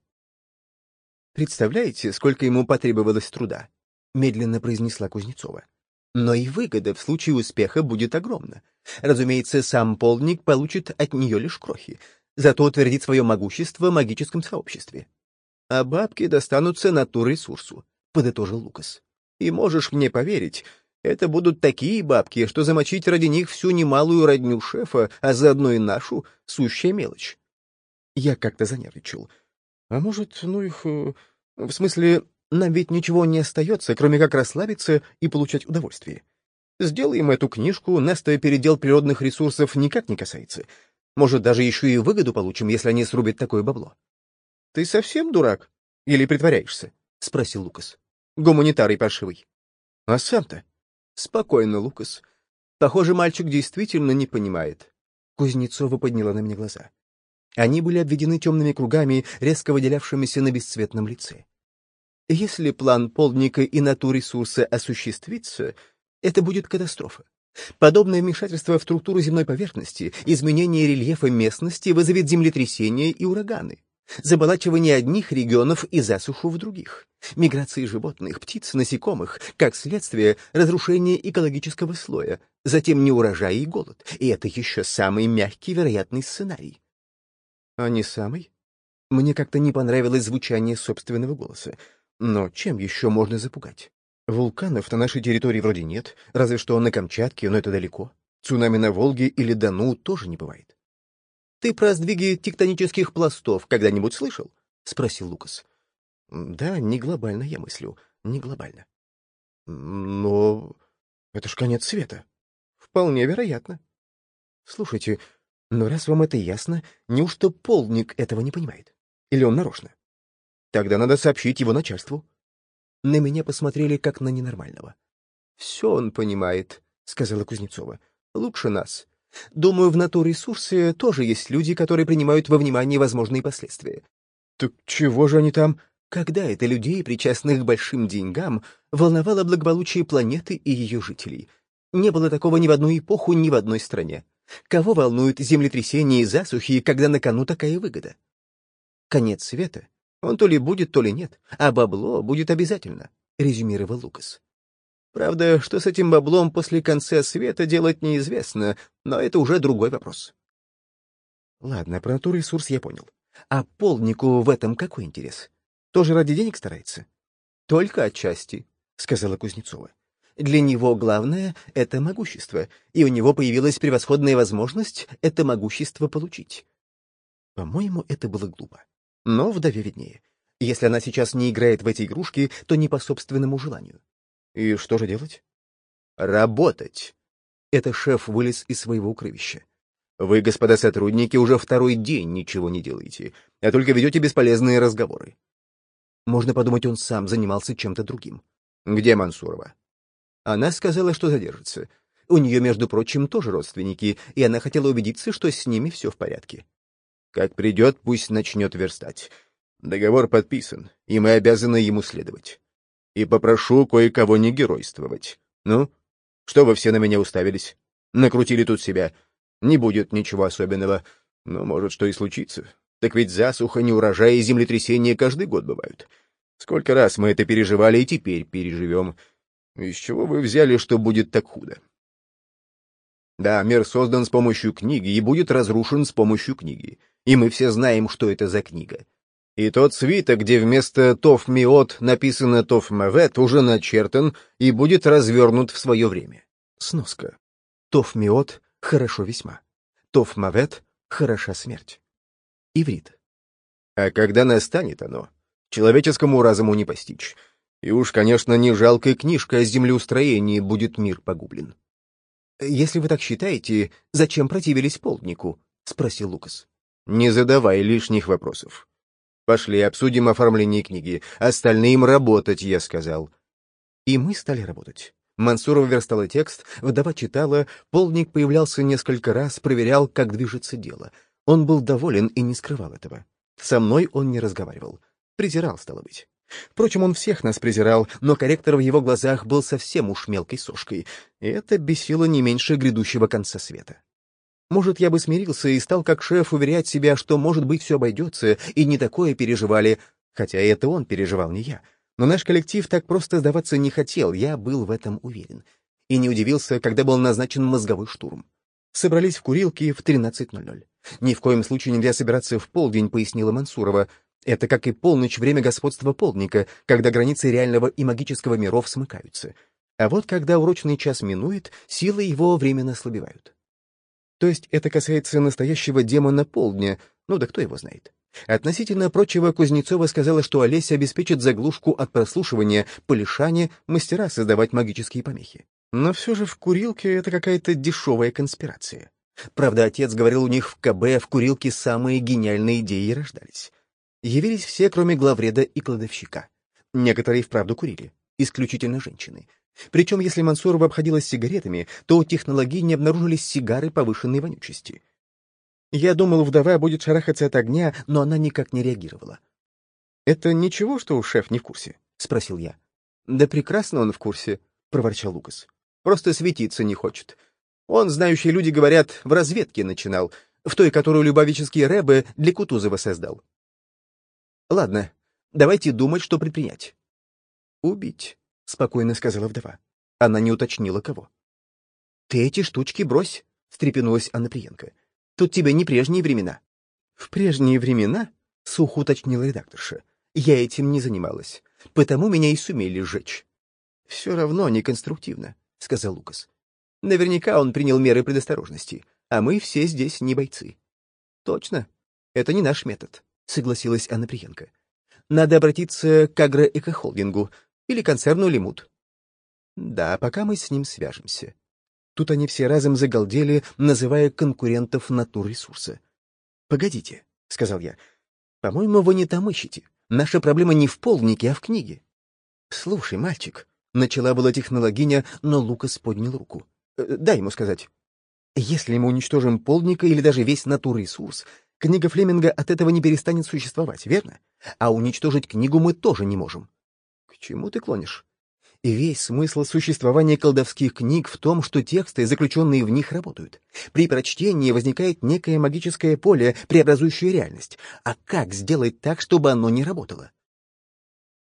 Представляете, сколько ему потребовалось труда? Медленно произнесла Кузнецова. Но и выгода в случае успеха будет огромна. Разумеется, сам полник получит от нее лишь крохи, зато утвердит свое могущество в магическом сообществе. А бабки достанутся натурресурсу, подытожил Лукас. И можешь мне поверить, это будут такие бабки, что замочить ради них всю немалую родню шефа, а заодно и нашу, сущая мелочь. Я как-то занервничал. А может, ну их... Э, в смысле, нам ведь ничего не остается, кроме как расслабиться и получать удовольствие. Сделаем эту книжку, нас-то передел природных ресурсов никак не касается. Может, даже еще и выгоду получим, если они срубят такое бабло. — Ты совсем дурак? Или притворяешься? — спросил Лукас. — Гуманитарий паршивый. — А сам-то? — Спокойно, Лукас. Похоже, мальчик действительно не понимает. Кузнецова подняла на меня глаза. Они были обведены темными кругами, резко выделявшимися на бесцветном лице. Если план полника и натурресурса осуществится, это будет катастрофа. Подобное вмешательство в структуру земной поверхности, изменение рельефа местности вызовет землетрясения и ураганы, заболачивание одних регионов и засуху в других, миграции животных, птиц, насекомых, как следствие разрушение экологического слоя, затем неурожай и голод. И это еще самый мягкий вероятный сценарий. А не самый? Мне как-то не понравилось звучание собственного голоса. Но чем еще можно запугать? Вулканов на нашей территории вроде нет, разве что на Камчатке, но это далеко. Цунами на Волге или Дону тоже не бывает. «Ты про сдвиги тектонических пластов когда-нибудь слышал?» — спросил Лукас. «Да, не глобально я мыслю, не глобально». «Но это ж конец света». «Вполне вероятно». «Слушайте, но раз вам это ясно, неужто полник этого не понимает? Или он нарочно?» Тогда надо сообщить его начальству. На меня посмотрели как на ненормального. «Все он понимает», — сказала Кузнецова. «Лучше нас. Думаю, в натурресурсе тоже есть люди, которые принимают во внимание возможные последствия». «Так чего же они там?» Когда это людей, причастных к большим деньгам, волновало благополучие планеты и ее жителей? Не было такого ни в одну эпоху, ни в одной стране. Кого волнуют землетрясения и засухи, когда на кону такая выгода? Конец света он то ли будет, то ли нет, а бабло будет обязательно, — резюмировал Лукас. Правда, что с этим баблом после конца света делать неизвестно, но это уже другой вопрос. Ладно, про натурресурс я понял. А полнику в этом какой интерес? Тоже ради денег старается? Только отчасти, — сказала Кузнецова. Для него главное — это могущество, и у него появилась превосходная возможность это могущество получить. По-моему, это было глупо. Но вдове виднее. Если она сейчас не играет в эти игрушки, то не по собственному желанию. И что же делать? Работать. Это шеф вылез из своего укрывища. Вы, господа сотрудники, уже второй день ничего не делаете, а только ведете бесполезные разговоры. Можно подумать, он сам занимался чем-то другим. Где Мансурова? Она сказала, что задержится. У нее, между прочим, тоже родственники, и она хотела убедиться, что с ними все в порядке. Как придет, пусть начнет верстать. Договор подписан, и мы обязаны ему следовать. И попрошу кое-кого не геройствовать. Ну, что вы все на меня уставились? Накрутили тут себя. Не будет ничего особенного. Но может, что и случится. Так ведь засуха, неурожай и землетрясения каждый год бывают. Сколько раз мы это переживали и теперь переживем. Из чего вы взяли, что будет так худо? Да, мир создан с помощью книги и будет разрушен с помощью книги и мы все знаем, что это за книга. И тот свиток, где вместо Тофмиот написано Тофмавет, уже начертан и будет развернут в свое время. Сноска. Тофмиот — хорошо весьма. Тофмавет — хороша смерть. Иврит. А когда настанет оно, человеческому разуму не постичь. И уж, конечно, не жалкая книжка о землеустроении будет мир погублен. «Если вы так считаете, зачем противились полднику?» — спросил Лукас. «Не задавай лишних вопросов. Пошли, обсудим оформление книги. Остальным работать, я сказал». И мы стали работать. Мансурова верстала текст, вдова читала, полдник появлялся несколько раз, проверял, как движется дело. Он был доволен и не скрывал этого. Со мной он не разговаривал. Презирал, стало быть. Впрочем, он всех нас презирал, но корректор в его глазах был совсем уж мелкой сошкой, и это бесило не меньше грядущего конца света. Может, я бы смирился и стал как шеф уверять себя, что, может быть, все обойдется, и не такое переживали, хотя это он переживал, не я. Но наш коллектив так просто сдаваться не хотел, я был в этом уверен. И не удивился, когда был назначен мозговой штурм. Собрались в курилке в 13.00. «Ни в коем случае нельзя собираться в полдень», — пояснила Мансурова. «Это как и полночь, время господства полдника, когда границы реального и магического миров смыкаются. А вот когда урочный час минует, силы его временно ослабевают. То есть это касается настоящего демона полдня, ну да кто его знает. Относительно прочего, Кузнецова сказала, что Олеся обеспечит заглушку от прослушивания, полишания, мастера создавать магические помехи. Но все же в курилке это какая-то дешевая конспирация. Правда, отец говорил, у них в КБ в курилке самые гениальные идеи рождались. Явились все, кроме главреда и кладовщика. Некоторые вправду курили, исключительно женщины. Причем, если Мансурова обходилась сигаретами, то у не обнаружились сигары повышенной вонючести. Я думал, вдова будет шарахаться от огня, но она никак не реагировала. «Это ничего, что шеф не в курсе?» — спросил я. «Да прекрасно он в курсе», — проворчал Лукас. «Просто светиться не хочет. Он, знающие люди говорят, в разведке начинал, в той, которую любавический Рэбе для Кутузова создал. Ладно, давайте думать, что предпринять. Убить, — спокойно сказала вдова. Она не уточнила, кого. Ты эти штучки брось, — встрепенулась Анна Приенко. Тут тебе не прежние времена. В прежние времена, — сухо уточнила редакторша, — я этим не занималась, потому меня и сумели сжечь. Все равно неконструктивно, — сказал Лукас. Наверняка он принял меры предосторожности, а мы все здесь не бойцы. Точно. Это не наш метод, согласилась Анна Приенко. Надо обратиться к агроэкохолдингу или концерну Лимут. Да, пока мы с ним свяжемся. Тут они все разом загалдели, называя конкурентов натурресурса. «Погодите», — сказал я. «По-моему, вы не там ищете. Наша проблема не в полнике, а в книге». «Слушай, мальчик», — начала была технологиня, но Лукас поднял руку. Э, дай ему сказать. Если мы уничтожим полника или даже весь натурресурс, книга Флеминга от этого не перестанет существовать, верно? А уничтожить книгу мы тоже не можем. К чему ты клонишь? И весь смысл существования колдовских книг в том, что тексты, заключенные в них, работают. При прочтении возникает некое магическое поле, преобразующее реальность. А как сделать так, чтобы оно не работало?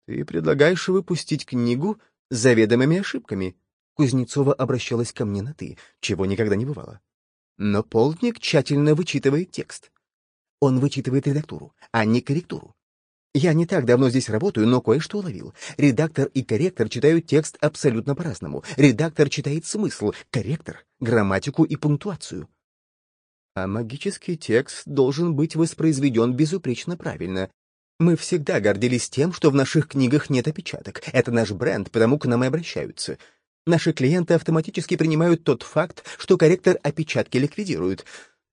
Ты предлагаешь выпустить книгу с заведомыми ошибками, Кузнецова обращалась ко мне на «ты», чего никогда не бывало. Но полдник тщательно вычитывает текст. Он вычитывает редактуру, а не корректуру. Я не так давно здесь работаю, но кое-что уловил. Редактор и корректор читают текст абсолютно по-разному. Редактор читает смысл, корректор — грамматику и пунктуацию. А магический текст должен быть воспроизведен безупречно правильно. Мы всегда гордились тем, что в наших книгах нет опечаток. Это наш бренд, потому к нам и обращаются. Наши клиенты автоматически принимают тот факт, что корректор опечатки ликвидирует.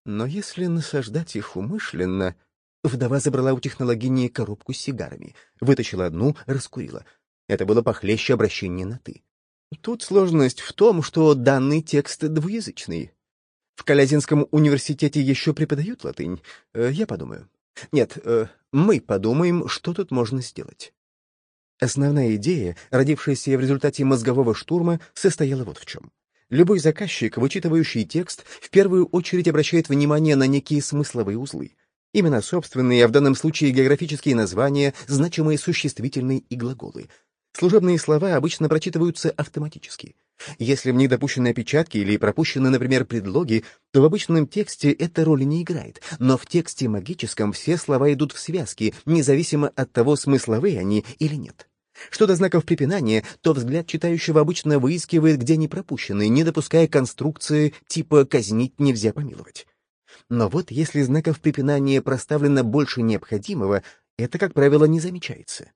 Но если насаждать их умышленно... Вдова забрала у технологини коробку с сигарами, вытащила одну, раскурила. Это было похлеще обращения на «ты». Тут сложность в том, что данный текст двуязычный. В Калязинском университете еще преподают латынь. Э, я подумаю. Нет, э, мы подумаем, что тут можно сделать. Основная идея, родившаяся в результате мозгового штурма, состояла вот в чем. Любой заказчик, вычитывающий текст, в первую очередь обращает внимание на некие смысловые узлы. Именно собственные, а в данном случае географические названия, значимые существительные и глаголы. Служебные слова обычно прочитываются автоматически. Если в них допущены опечатки или пропущены, например, предлоги, то в обычном тексте эта роли не играет, но в тексте магическом все слова идут в связке, независимо от того, смысловые они или нет. Что до знаков препинания, то взгляд читающего обычно выискивает, где они пропущены, не допуская конструкции типа «казнить нельзя помиловать». Но вот если знаков препинания проставлено больше необходимого, это, как правило, не замечается.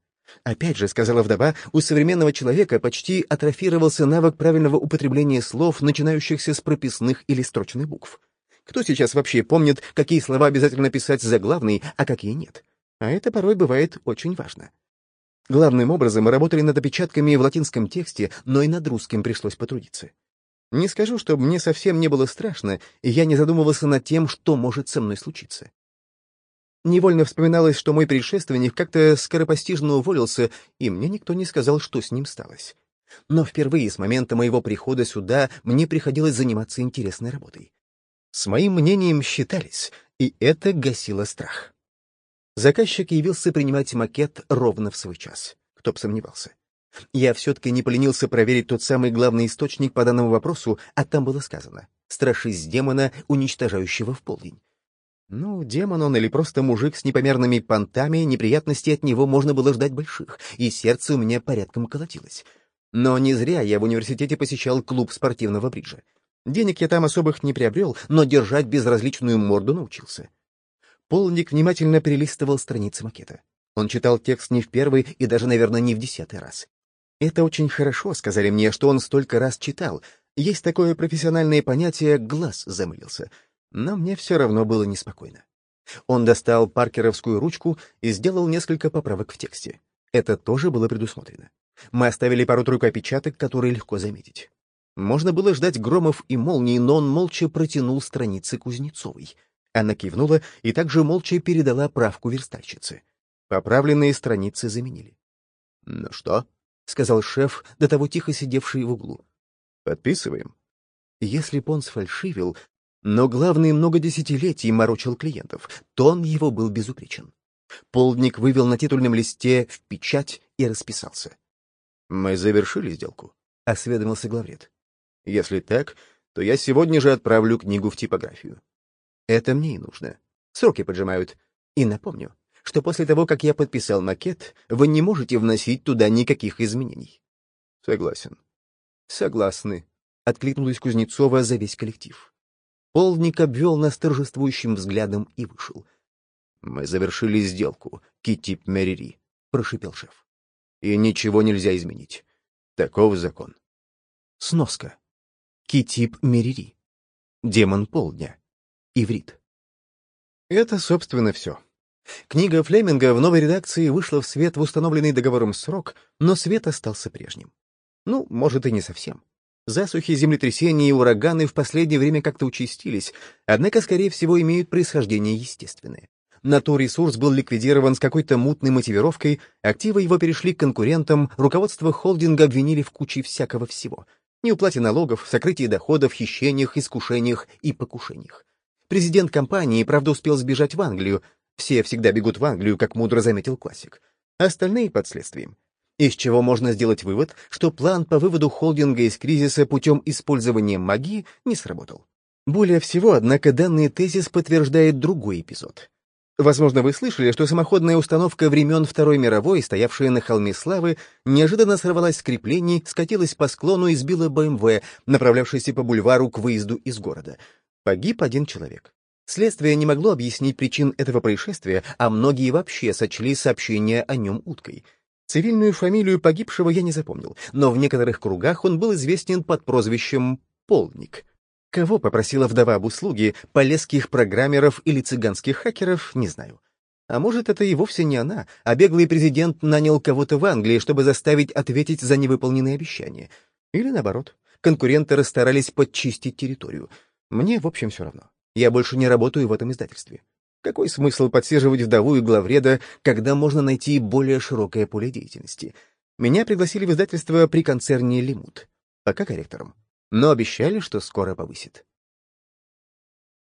Опять же, сказала вдова, у современного человека почти атрофировался навык правильного употребления слов, начинающихся с прописных или строчных букв. Кто сейчас вообще помнит, какие слова обязательно писать заглавный, а какие нет? А это порой бывает очень важно. Главным образом мы работали над опечатками в латинском тексте, но и над русским пришлось потрудиться. Не скажу, что мне совсем не было страшно, и я не задумывался над тем, что может со мной случиться. Невольно вспоминалось, что мой предшественник как-то скоропостижно уволился, и мне никто не сказал, что с ним сталось. Но впервые с момента моего прихода сюда мне приходилось заниматься интересной работой. С моим мнением считались, и это гасило страх. Заказчик явился принимать макет ровно в свой час. Кто б сомневался. Я все-таки не поленился проверить тот самый главный источник по данному вопросу, а там было сказано «Страшись демона, уничтожающего в полдень». Ну, демон он или просто мужик с непомерными понтами, неприятностей от него можно было ждать больших, и сердце у меня порядком колотилось. Но не зря я в университете посещал клуб спортивного бриджа. Денег я там особых не приобрел, но держать безразличную морду научился. Полник внимательно перелистывал страницы макета. Он читал текст не в первый и даже, наверное, не в десятый раз. Это очень хорошо, сказали мне, что он столько раз читал. Есть такое профессиональное понятие «глаз замылился» но мне все равно было неспокойно. Он достал паркеровскую ручку и сделал несколько поправок в тексте. Это тоже было предусмотрено. Мы оставили пару-тройку опечаток, которые легко заметить. Можно было ждать громов и молний, но он молча протянул страницы Кузнецовой. Она кивнула и также молча передала правку верстальщице. Поправленные страницы заменили. — Ну что? — сказал шеф, до того тихо сидевший в углу. — Подписываем. Если б он сфальшивил, но главный много десятилетий морочил клиентов. Тон его был безупречен. Полдник вывел на титульном листе в печать и расписался. «Мы завершили сделку», — осведомился главред. «Если так, то я сегодня же отправлю книгу в типографию. Это мне и нужно. Сроки поджимают. И напомню, что после того, как я подписал макет, вы не можете вносить туда никаких изменений». «Согласен». «Согласны», — откликнулась Кузнецова за весь коллектив. Полник обвел нас торжествующим взглядом и вышел. — Мы завершили сделку, Китип Мерири, — прошипел шеф. — И ничего нельзя изменить. Таков закон. Сноска. Китип Мерири. Демон полдня. Иврит. Это, собственно, все. Книга Флеминга в новой редакции вышла в свет в установленный договором срок, но свет остался прежним. Ну, может, и не совсем. Засухи, землетрясения и ураганы в последнее время как-то участились, однако, скорее всего, имеют происхождение естественное. Натурресурс был ликвидирован с какой-то мутной мотивировкой, активы его перешли к конкурентам, руководство холдинга обвинили в куче всякого всего. Неуплате налогов, сокрытии доходов, хищениях, искушениях и покушениях. Президент компании, правда, успел сбежать в Англию. Все всегда бегут в Англию, как мудро заметил классик. Остальные под следствием из чего можно сделать вывод, что план по выводу холдинга из кризиса путем использования магии не сработал. Более всего, однако, данный тезис подтверждает другой эпизод. Возможно, вы слышали, что самоходная установка времен Второй мировой, стоявшая на холме славы, неожиданно сорвалась с креплений, скатилась по склону и сбила БМВ, направлявшийся по бульвару к выезду из города. Погиб один человек. Следствие не могло объяснить причин этого происшествия, а многие вообще сочли сообщение о нем уткой — Цивильную фамилию погибшего я не запомнил, но в некоторых кругах он был известен под прозвищем «Полник». Кого попросила вдова об услуге, полесских программеров или цыганских хакеров, не знаю. А может, это и вовсе не она, а беглый президент нанял кого-то в Англии, чтобы заставить ответить за невыполненные обещания. Или наоборот, конкуренты расстарались подчистить территорию. Мне, в общем, все равно. Я больше не работаю в этом издательстве. Какой смысл подсиживать вдову и главреда, когда можно найти более широкое поле деятельности? Меня пригласили в издательство при концерне «Лимут», пока корректором, но обещали, что скоро повысит.